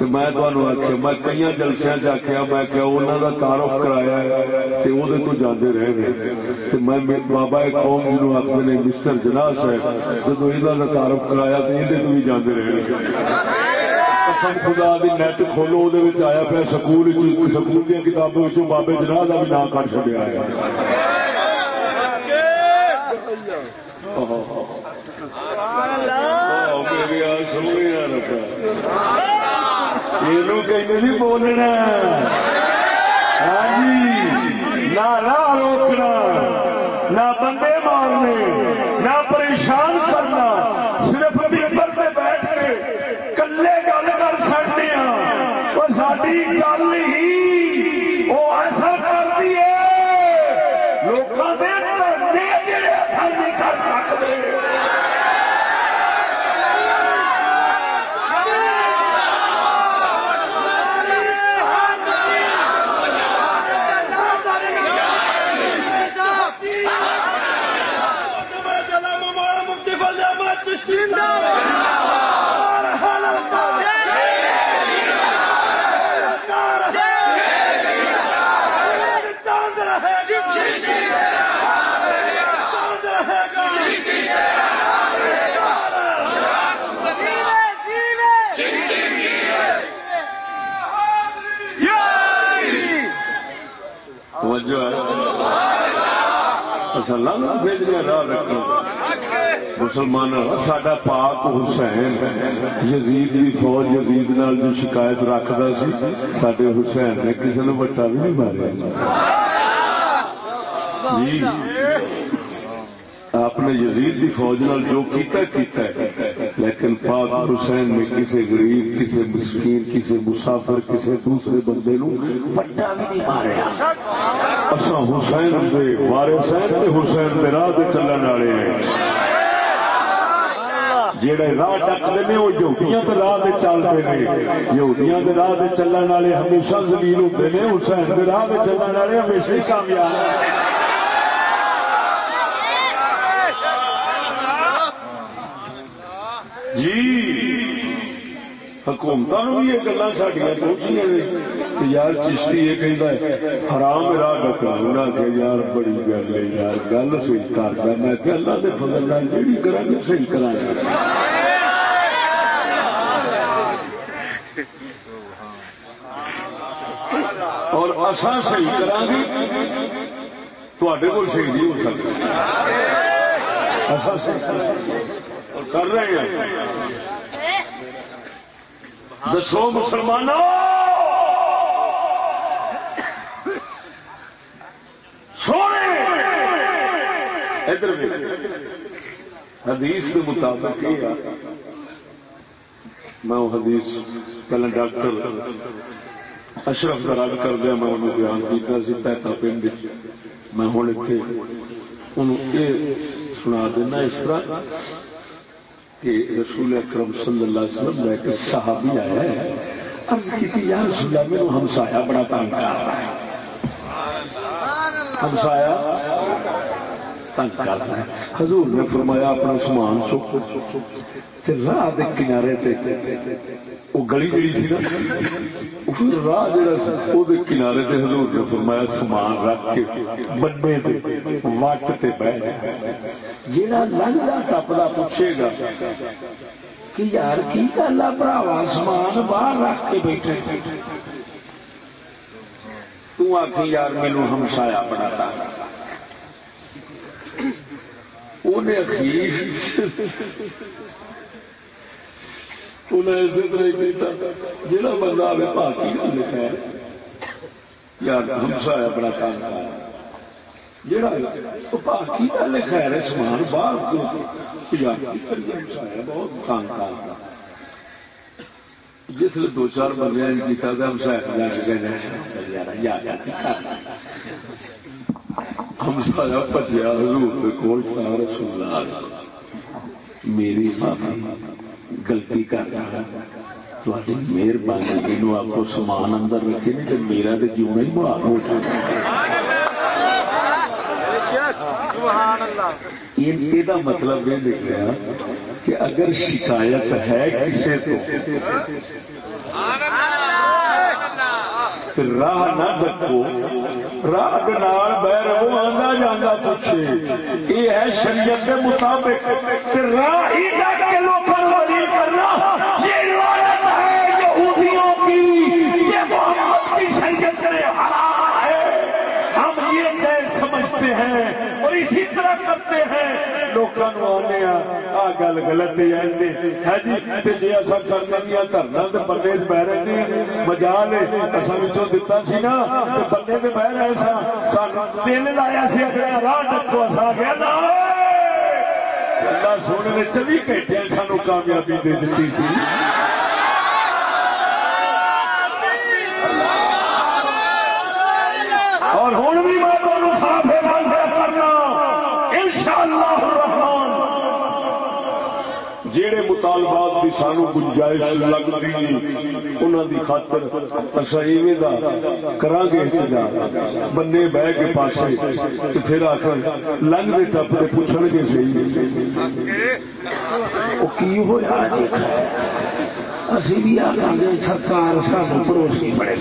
بند میں آخیا میں کئی جلسیا چکھیا میں تعارف کرایا وہ تو جانے رہے میں بابا قوم جنوب آخر نے مسٹر جناس ہے جب یہ تعارف کرایا تو تو بھی جانے رہے قسم خدا دی نیٹ کھولو وہ آیا پیا سکول سکول دیا کتابوں بابے جناح کا بھی نام کٹ چڑیا ہے یہ بولنا ہاں جی نہ راہ روکنا نہ بندے مارنے نہ پریشان کرنا صرف ممبر پہ بیٹھ کے کلے گل کر سکتے ہیں وہ ساری گل ہی وہ ایسا کرتی ہے لوگوں کے جڑے اثر نہیں کر سکتے مسلمان ساڈا پاک حسین یزید کی فوج یزید نال جو شکایت رکھتا سی سڈے حسین نے کسی نے وٹا بھی نہیں ماریا۔ جی۔ آپ نے یزید کی فوج نال جو کیتا کیتا ہے۔ لیکن پاک حسین نے کسی غریب کسی مسکین کسی مسافر کسی دوسرے بندے نو بٹا بھی نہیں ماریا۔ اصا حسین دے وارث ہیں حسین دے راہ چلن والے ہیں۔ جہے راہ ڈکتے ہیں وہ یہودیاں کے راہ سے چلتے ہیں یہودیاں کے راہ سے چلن والے ہمیشہ زمین ہوتے ہیں حسین کے راہ چلن والے ہمیشہ ہی کامیاب جی۔ حکومت بھی یہ گلا سڈیا پہنچیاں کہ یار چشتی یہ کہہ حرام راہ ڈکا کہ یار بڑی گل ہے، یار گل صحیح کرتا میں کہ اللہ کے فضل جیڑی کرا گے صحیح کرا گے۔ اور اصا صحیح کرا گے تے کو صحیح نہیں ہو سکتا کر رہے ہیں۔ دسو مسلمانوں! سونے! ادھر حدیث کے مطابق میں حدیث پہلے ڈاکٹر اشرف کا کر دیا، میں انہوں بیان کیا سی پیتا پنڈ۔ میں ہوں اتنے انہوں یہ سنا دینا اس طرح۔ کہ رسول اکرم صلی اللہ علیہ وسلم میں ایک صحابی آیا ہے، عرض کی تھی یا رسول اللہ، میرے ہمسایا بڑا تنگ کر رہا ہے۔ ہمسایا تنگ کر ہے حضور نے فرمایا، اپنا سامان چک راہ دے کنارے تے وہ گلی جڑی تھی نا راہ جڑا سی، وہ کنارے تے حضور نے فرمایا، سامان رکھ کے بنے تے وقت تے بیٹھ جڑا لنگدا ٹپدا پوچھے گا، کہ یار کی گل ہے بھراوا، سامان باہر رکھ کے بیٹھے۔ تو آخی یار مینو ہمسایا بناتا۔ اسی طرح کیا جہاں بندہ آئے پاکی لکھا یار ہمسایا بڑا کام جڑا پاکی کا لکھا ہے سامان باہر بہت کام کام جس دو چار بندے کیا ہمسایا پجیا حضور کو رسول میری معافی گلتی کر رہا مہربانی آپ کو سامان اندر رکھے نہیں میرا تو جیونا ہی بڑا ہو یہ مطلب یہ نکلا کہ اگر شکایت ہے کسی تو راہ نہ ڈکو رب نال بہ رہو، آندا جانا پوچھے۔ یہ ہے شریعت کے مطابق راہ ہی ڈک کے لوگوں کو کرنا یہ روایت ہے یہودیوں کی یہ محمد کی شریعت سے حرام ہے ہم یہ چیز سمجھتے ہیں اور اسی طرح کرتے ہیں۔ لوکاں نو آنے آ گل غلط ہے ہے جی تے جی جے اسا کرنے دیا دھرنا تے بندے بہ رہے نے مجال ہے اسا وچوں دتا سی نا، تے بندے تے بہ رہے سا سانو دل لایا سی اگلا راہ ڈکو اسا گیا نا اللہ سونے نے چوبی گھنٹے سانو کامیابی دے دیتی سی۔ اور ہوں بھی میں تمہیں صاف اعلان پہ کرنا انشاءاللہ الرحمن جہے مطالبات کی سانو گنجائش لگتی دی خاطر اصا ایویں دا کرا گے بندے بہ کے پاسے پھر آخر لنگ دے ٹپ کے پوچھن گے صحیح کی ہوا جی؟ اسی بھی گے سرکار سانو پڑوسی بڑے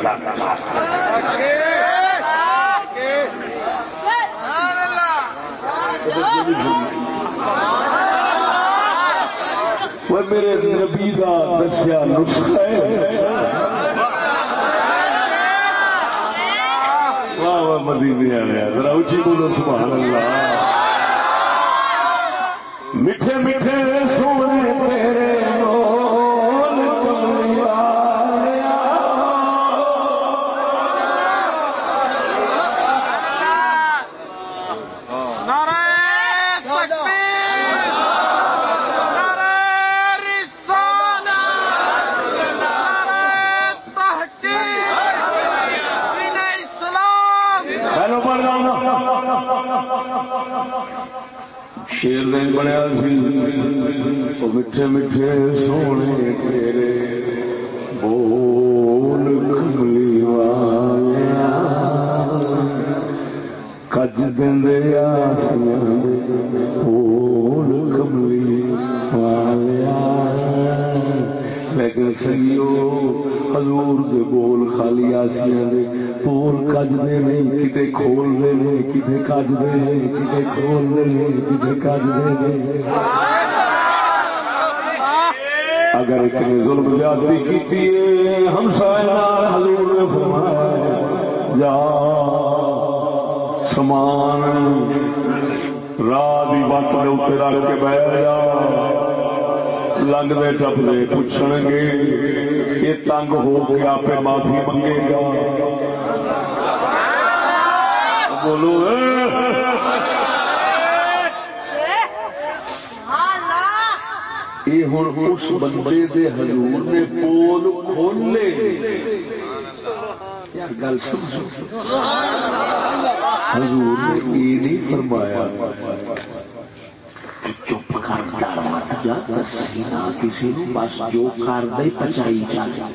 وہ میرے نبی دا دسیا نسخہ ہے۔ واہ واہ، مدینے والے ذرا اچھی بولو، سبحان اللہ۔ میٹھے میٹھے سونے تیرے بول کملی والیا پہلو پڑھ جاؤں شیر نہیں بنیا سی وہ میٹھے میٹھے سونے تیرے بول کملی والیا کج دے آسیاں بول کملی والیا لیکن سنگیو حضور دے بول خالی آسیاں دے بول کج دے نہیں کتے کھول دے نہیں کتے کج دے نہیں کتے کھول دے نہیں کتے کج دے نہیں اگر ایک نے ظلم زیادتی کیتی ہے ہم سائنال حضور نے فرمایا جا سمان راہ دی وقت دے اتنے رکھ کے بہ جا۔ لنگ دے ٹپ دے پوچھن گے، یہ تنگ ہو کے آپ معافی منگے گا؟ بولو، اے! یہ ہوں اس بندے دے حضور نے پول کھولے۔ یار گل سمجھو؟ حضور نے یہ نہیں فرمایا چپ کر دار مت نہ کسی نو بس جو کر دے پچائی جا جا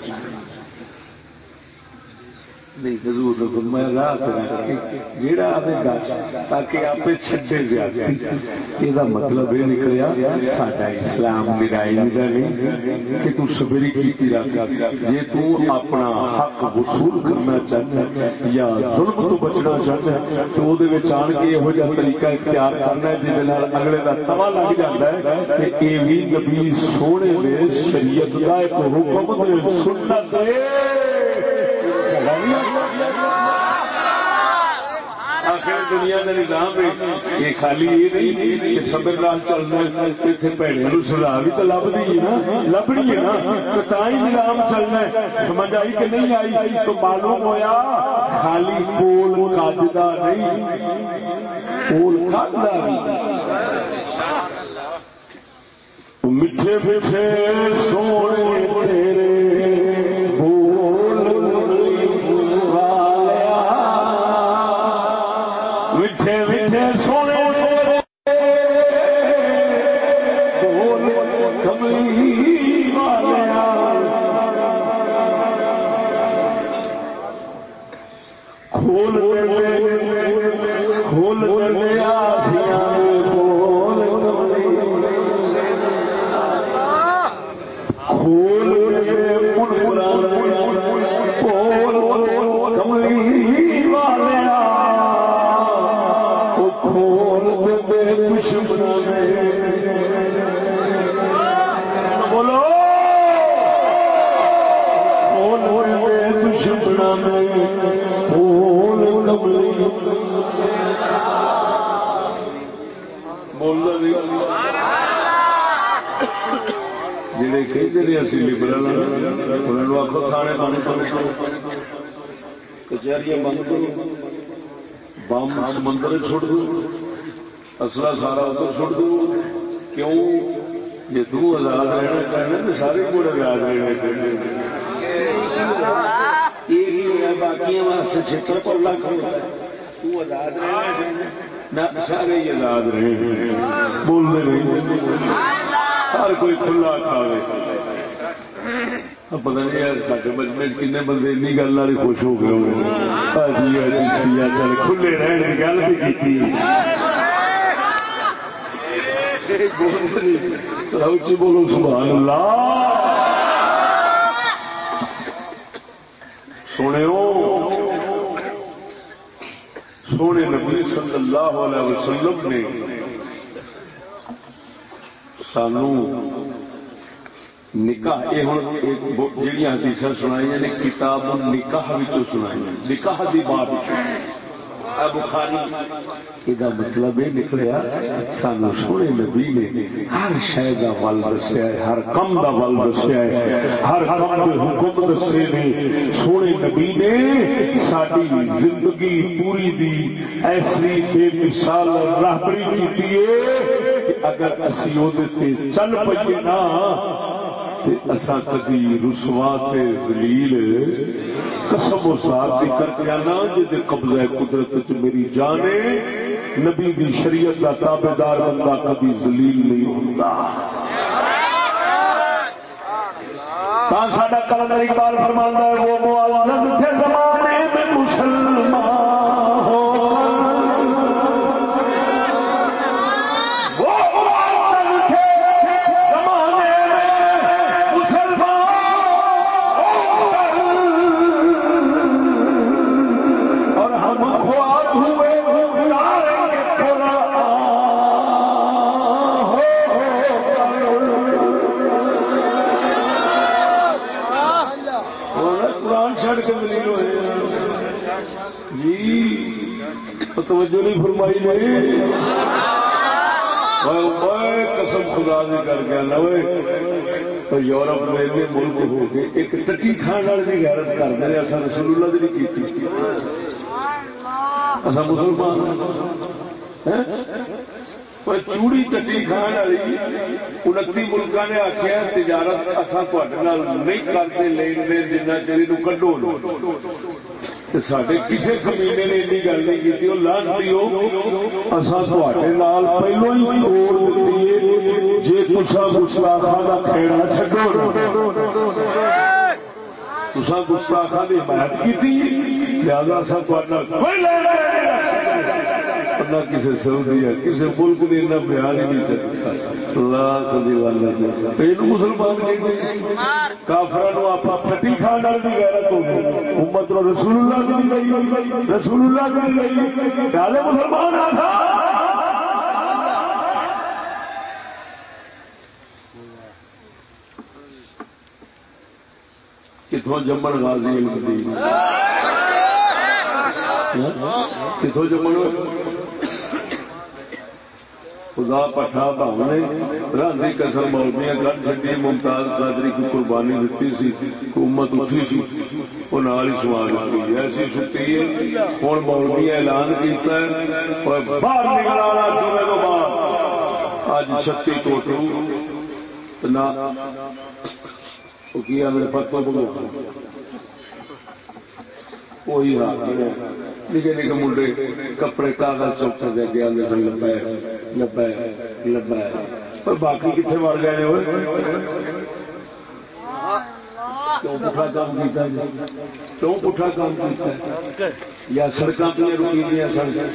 نہیں حضور نے فرمایا، راہ تے کے جیڑا آوے دس تاکہ چھڈے زیادتی مطلب یہ مطلب نکلیا، ساڈا اسلام نرائی دا نہیں کہ تو کیتی جے تو اپنا حق وصول کرنا چاہتا ہے یا ظلم تو بچنا چاہتا ہے، تو وچ آن کے یہو جہا طریقہ اختیار کرنا ہے نال اگلے دا توا لگ جاتا ہے کہ اے وی نبی سونے شریعت دا ایک حکم تے سنت آخر دنیا کا نظام ہے۔ یہ خالی یہ نہیں کہ سبر نال چلنا اتنے بھڑے نو سزا بھی تو لبنی ہے نا۔ لبنی ہے نا۔ تو تا ہی نظام چلنا ہے۔ سمجھ آئی کہ نہیں آئی؟ تو معلوم ہویا خالی پول کاجدا نہیں، پول کاجدا میٹھے میٹھے سونے جڑے اسی لبرل انہوں نے آخو تھانے بند کرو کچہریاں بند کرو بم سمندر چھوڑ دو اصلا سارا ادھر چھوڑ دو کیوں جی تزاد رہنا چاہنا تو سارے کو آزاد رہنا چاہیے باقی واسطے چھتر پر لاکھ آزاد رہنا چاہیے سارے ہی آزاد رہے بولتے نہیں ہر کوئی کھلا کھاوے پتا نہیں سارے مجمے کن بندے این گل والی خوش ہو گئے چل کھلے رہن گل بھی کی روچی جی بولو سبحان اللہ سونے سونے نبی صلی اللہ علیہ وسلم نے سانو نکاح یہ ہوں جہیا حدیث سنائی نے کتاب نکاح سنائی نکاح دی بات یہ مطلب یہ نکلیا سانو سونے نبی نے ہر شہ کا ول دسیا ہر کم کا ول دسیا ہر کم کے حکم دسے نے سونے نبی نے ساری زندگی پوری دی ایسی بے مثال راہبری کی اگر اسی چل پیے نا اصا کدی رسوا دلیل قسم و ذات کر کے آنا جی قبضہ قدرت چ میری جان نبی دی شریعت کا تابے دار بندہ کبھی زلیل نہیں ہوتا ساڈا کلندر اقبال فرمانا ہے، وہ معلوم تھے زمانے میں مسلمان توجہ نہیں فرمائی نہیں قسم خدا سے کر کے نو یورپ میں ملک ہو کے ایک ٹکی کھان والے کی غیرت کرتے ہیں۔ اصل رسول اللہ کی نہیں کی اصا مسلمان۔ ہاں؟ پر چوڑی ٹٹی کھان والی انتی ملکوں نے آخیا تجارت اصا نہیں کرتے، لین دین جنہ چیری نو کڈو۔ سڈے کسی کمینے نے گل نہیں کی لانتی اصا پہلو ہی توڑ دیتی جی تسا گستاخا کا کھیڑا چڈو تسا گستاخا کی حمایت کی لہذا نہ کسی سعودی ہے کسی ملک نے اتنا بیان ہی نہیں کرتا مسلمان کافر آپ پٹی کھان والی بھی غیرت ہو گئی۔ امت رسول اللہ کی نہیں رسول اللہ کی نہیں پیالے مسلمان آ کتوں جمن غازی ہاں؟ کتوں جمن خدا پٹھا بھاؤ نے راندھی قسم مولویاں کر چڈی ممتاز قادری کی قربانی دیتی سی حکومت اٹھی سی، وہ نال ہی سوا دیتی ایسی ستی ہے ہوں مولوی اعلان کیتا ہے باہر نکلا جمعے تو بعد۔ اج چھتی ٹوٹو نہ میرے پتوں کو وہی حال نکے نکے منڈے کپڑے کاغذ چوکھا دے گیا سن لبا لبا لبا پر باقی کتنے مر گئے کیوں پٹھا کام کیتا جی؟ کیوں پٹھا کام کیتا جی؟ یا سڑکاں پہ رکی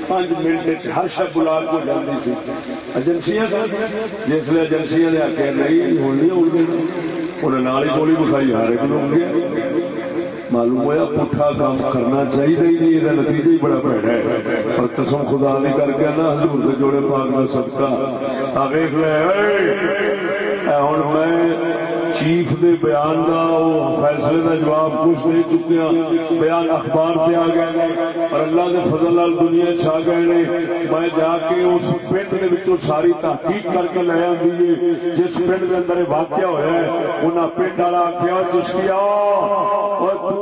پانچ منٹ ہر شب کو جاتی سی۔ ایجنسیاں جس ایجنسیاں نے آخیا نہیں ہونی ہونی انہیں ہی گولی بکھائی ہر ایک لوگ گیا معلوم کام کرنا چاہیے ہی نہیں، یہ نتیجہ ہی بڑا پیڑا ہے۔ اور قسم خدا نہیں کر کے نا، حضور کے جوڑے پاک میں سب کا ویخ لے ہوں میں چیف دے بیان دا وہ فیصلے دا جواب کچھ نہیں چکیا۔ بیان اخبار پہ آ گئے اور اللہ دے فضل نال دنیا چھا گئے نے۔ میں جا کے اس پنڈ دے وچوں ساری تحقیق کر کے لے آندی جس پنڈ دے اندر واقعہ ہویا ہے، انہاں پنڈ والا آخیا چشتیا اور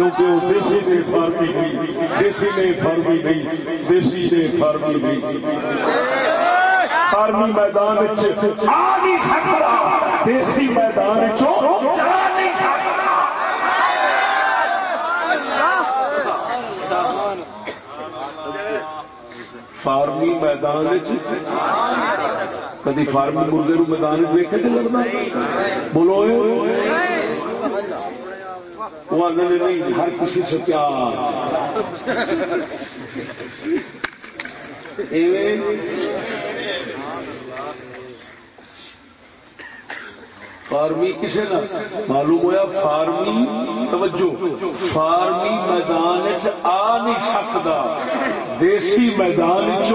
کیونکہ وہ دیسی نے فارمی نہیں دیسی نے فارمی نہیں دیسی نے فارمی نہیں آرمی میدان آ نہیں سکتا دیسی میدان فارمی میدان کدی فارمی مرغے نو میدان دیکھے تو لڑنا؟ بولو۔ وہ آدھے نہیں، ہر کسی سے پیار۔ فارمی کسی کا معلوم ہوا فارمی، توجہ، فارمی میدان آ نہیں سکتا دیسی میدان چ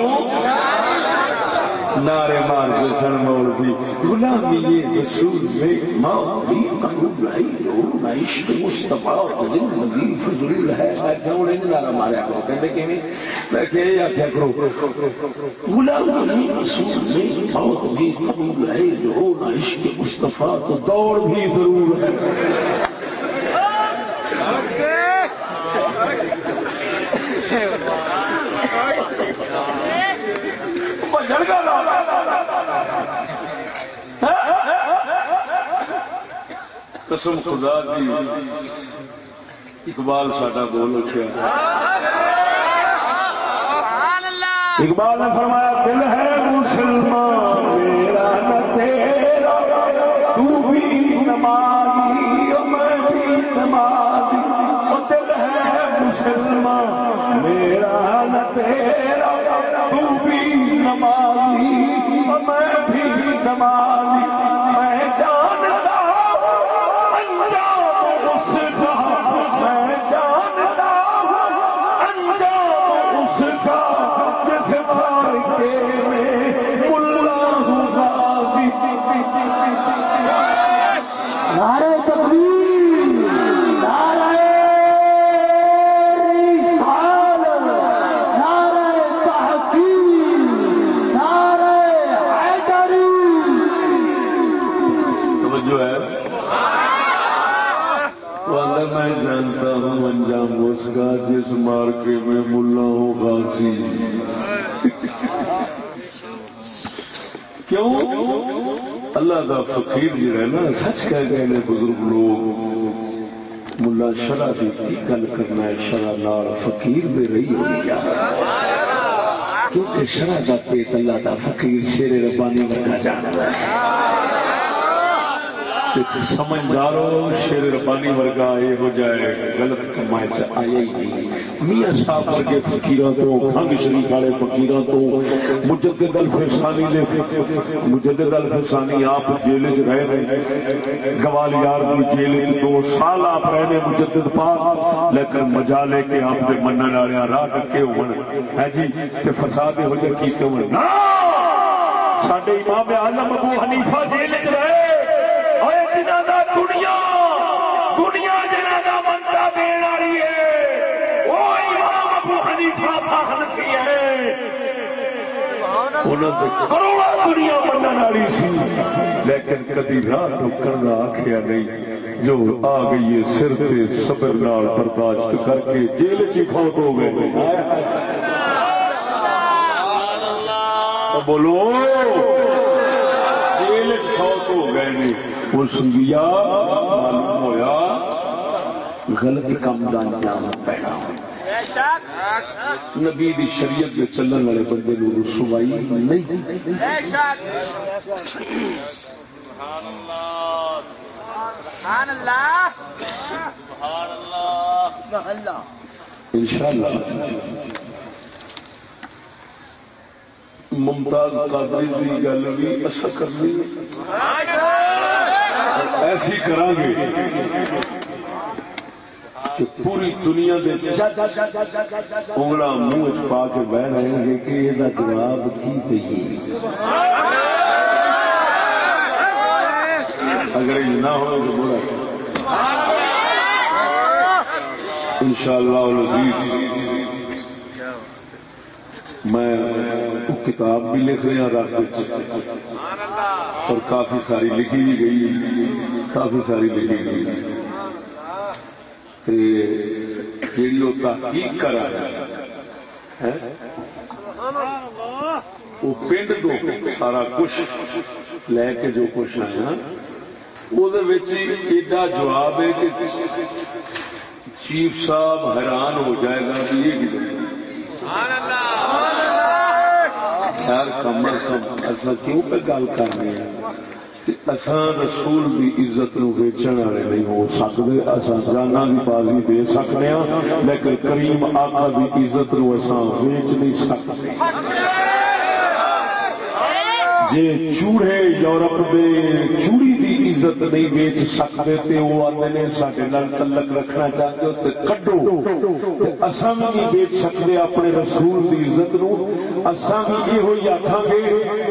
نعرے مار کے سن مولوی، غلامی یہ رسول میں ماں بھی قبول ہے لو عشق مصطفیٰ اور زندگی فضول ہے۔ میں کیوں نہیں نعرہ ماریا کرو۔ کہتے کہ نہیں؟ میں کہ یہ آخیا کرو۔ غلامی رسول میں موت بھی قبول ہے جو عشق مصطفیٰ تو دوڑ بھی ضرور ہے۔ Okay. قسم خدا دی۔ اقبال ساڈا بول اٹھا اقبال نے فرمایا دل ہے مسلمان میرا نہ تیرا تو بھی نمازی نعرہ تکبیر۔ انجام جس مارکے میں ملا ہو غازی۔ کیوں؟ اللہ کا فقیر جڑا ہے نا، سچ کہہ گئے نے بزرگ لوگ۔ ملا شرع کی گل کرنا ہے شرع نال فقیر میں رہی ہوئی کیا کیونکہ شرع کا پیٹ اللہ کا فقیر شیر ربانی ورگا جانا ہے۔ سمجھدارو، شیر ربانی ورگا یہ ہو جائے غلط کمائے سے آئے ہی نہیں میاں صاحب ورگے فقیروں تو کھنگ شریف والے فقیروں تو مجدد الفسانی دے مجدد الفسانی آپ جیل چ رہے نے گوالیار کی جیل چ دو سال آپ رہے نے مجدد پاک۔ لیکن مجا لے کے آپ دے منن والے راہ ڈکے ہون۔ ہے جی تے فساد ہو جائے کیتے ہون۔ نا ساڈے امام اعظم ابو حنیفہ جیل چ رہے دنیا دنیا جنہ کا منتا دین والی ہے وہ امام ابو حنیفہ صاحب کی ہے کروڑا دنیا منن والی سی۔ لیکن کبھی راہ ٹکر کا آخیا نہیں، جو آ گئی ہے سر سے صبر نال برداشت کر کے جیل چ فوت ہو گئے۔ بولو، جیل چ فوت ہو گئے اس لیا معلوم ہوا غلط کام کا انجام پیدا نبی دی شریعت میں چلن والے بندے نو رسوائی نہیں۔ انشاءاللہ۔ ممتاز قادری کی گل بھی اصا کرنی۔ ایسی کرا گے۔ کہ پوری دنیا دے انگلا منہ پا کے بہ رہے گے کہ یہ جواب کی دئیے۔ اگر یہ نہ ہو تو برا ان شاء اللہ میں کتاب بھی لکھ رہا رات اور کافی ساری لکھی بھی گئی کافی ساری لکھی گئی۔ جیڑی وہ تحقیق کر وہ پنڈ تو سارا کچھ لے کے جو کچھ آیا ایڈا جواب ہے کہ چیف صاحب حیران ہو جائے گا کہ یہ خیر کم از کم اصا کیوں پہ گل کر رہے ہیں؟ اسان رسول کی عزت نو ویچن والے نہیں ہو سکتے اصا جانا بھی بازی دے سکتے ہاں لیکن کریم آقا کی عزت نو اصا ویچ نہیں سکتے۔ جی چوڑے یورپ دے، چوڑی عزت نہیں بیچ سکتے تے وہ آتے نے سارے نال تلک رکھنا چاہتے ہو تے کڈو اساں بھی نہیں بیچ سکتے اپنے رسول دی عزت نو۔ اساں بھی یہ ہوئی آکھاں گے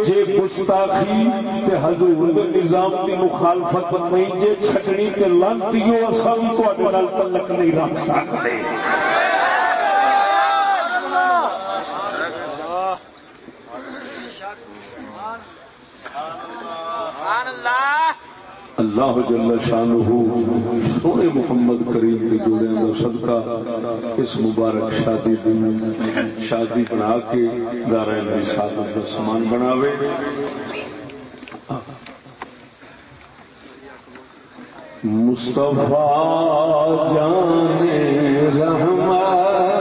جے گستاخی تے حضور دے نظام دی مخالفت نہیں جے چھٹنی تے لانتیو اساں بھی تواڈے نال تلک نہیں رکھ سکتے۔ اللہ جل شان سونے محمد کریم کے جوڑے کا صدقہ اس مبارک شادی دن، شادی بنا کے دارا ساتھ کا سامان بناوے۔ مصطفیٰ جانے رحمت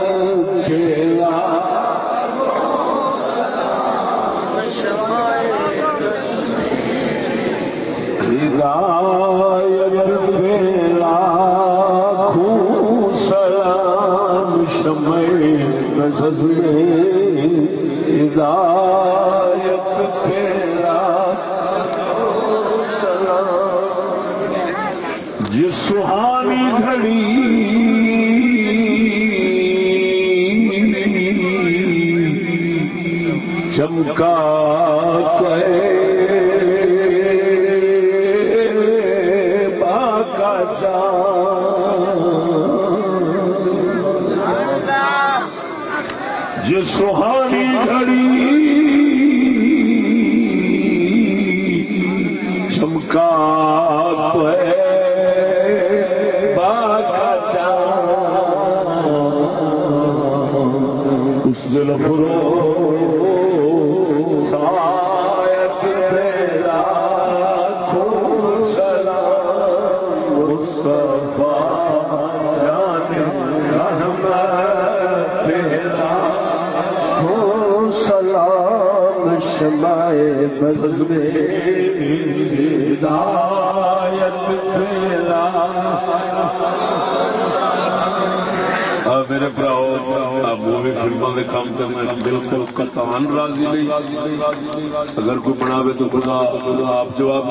سلام ہدایت جس سہانی گھڑی چمکا جذبے ہدایت پھیلا میرے پراؤ مووی فلموں کے کام سے میں بالکل کتان راضی نہیں۔ اگر کوئی بناوے تو خدا آپ جواب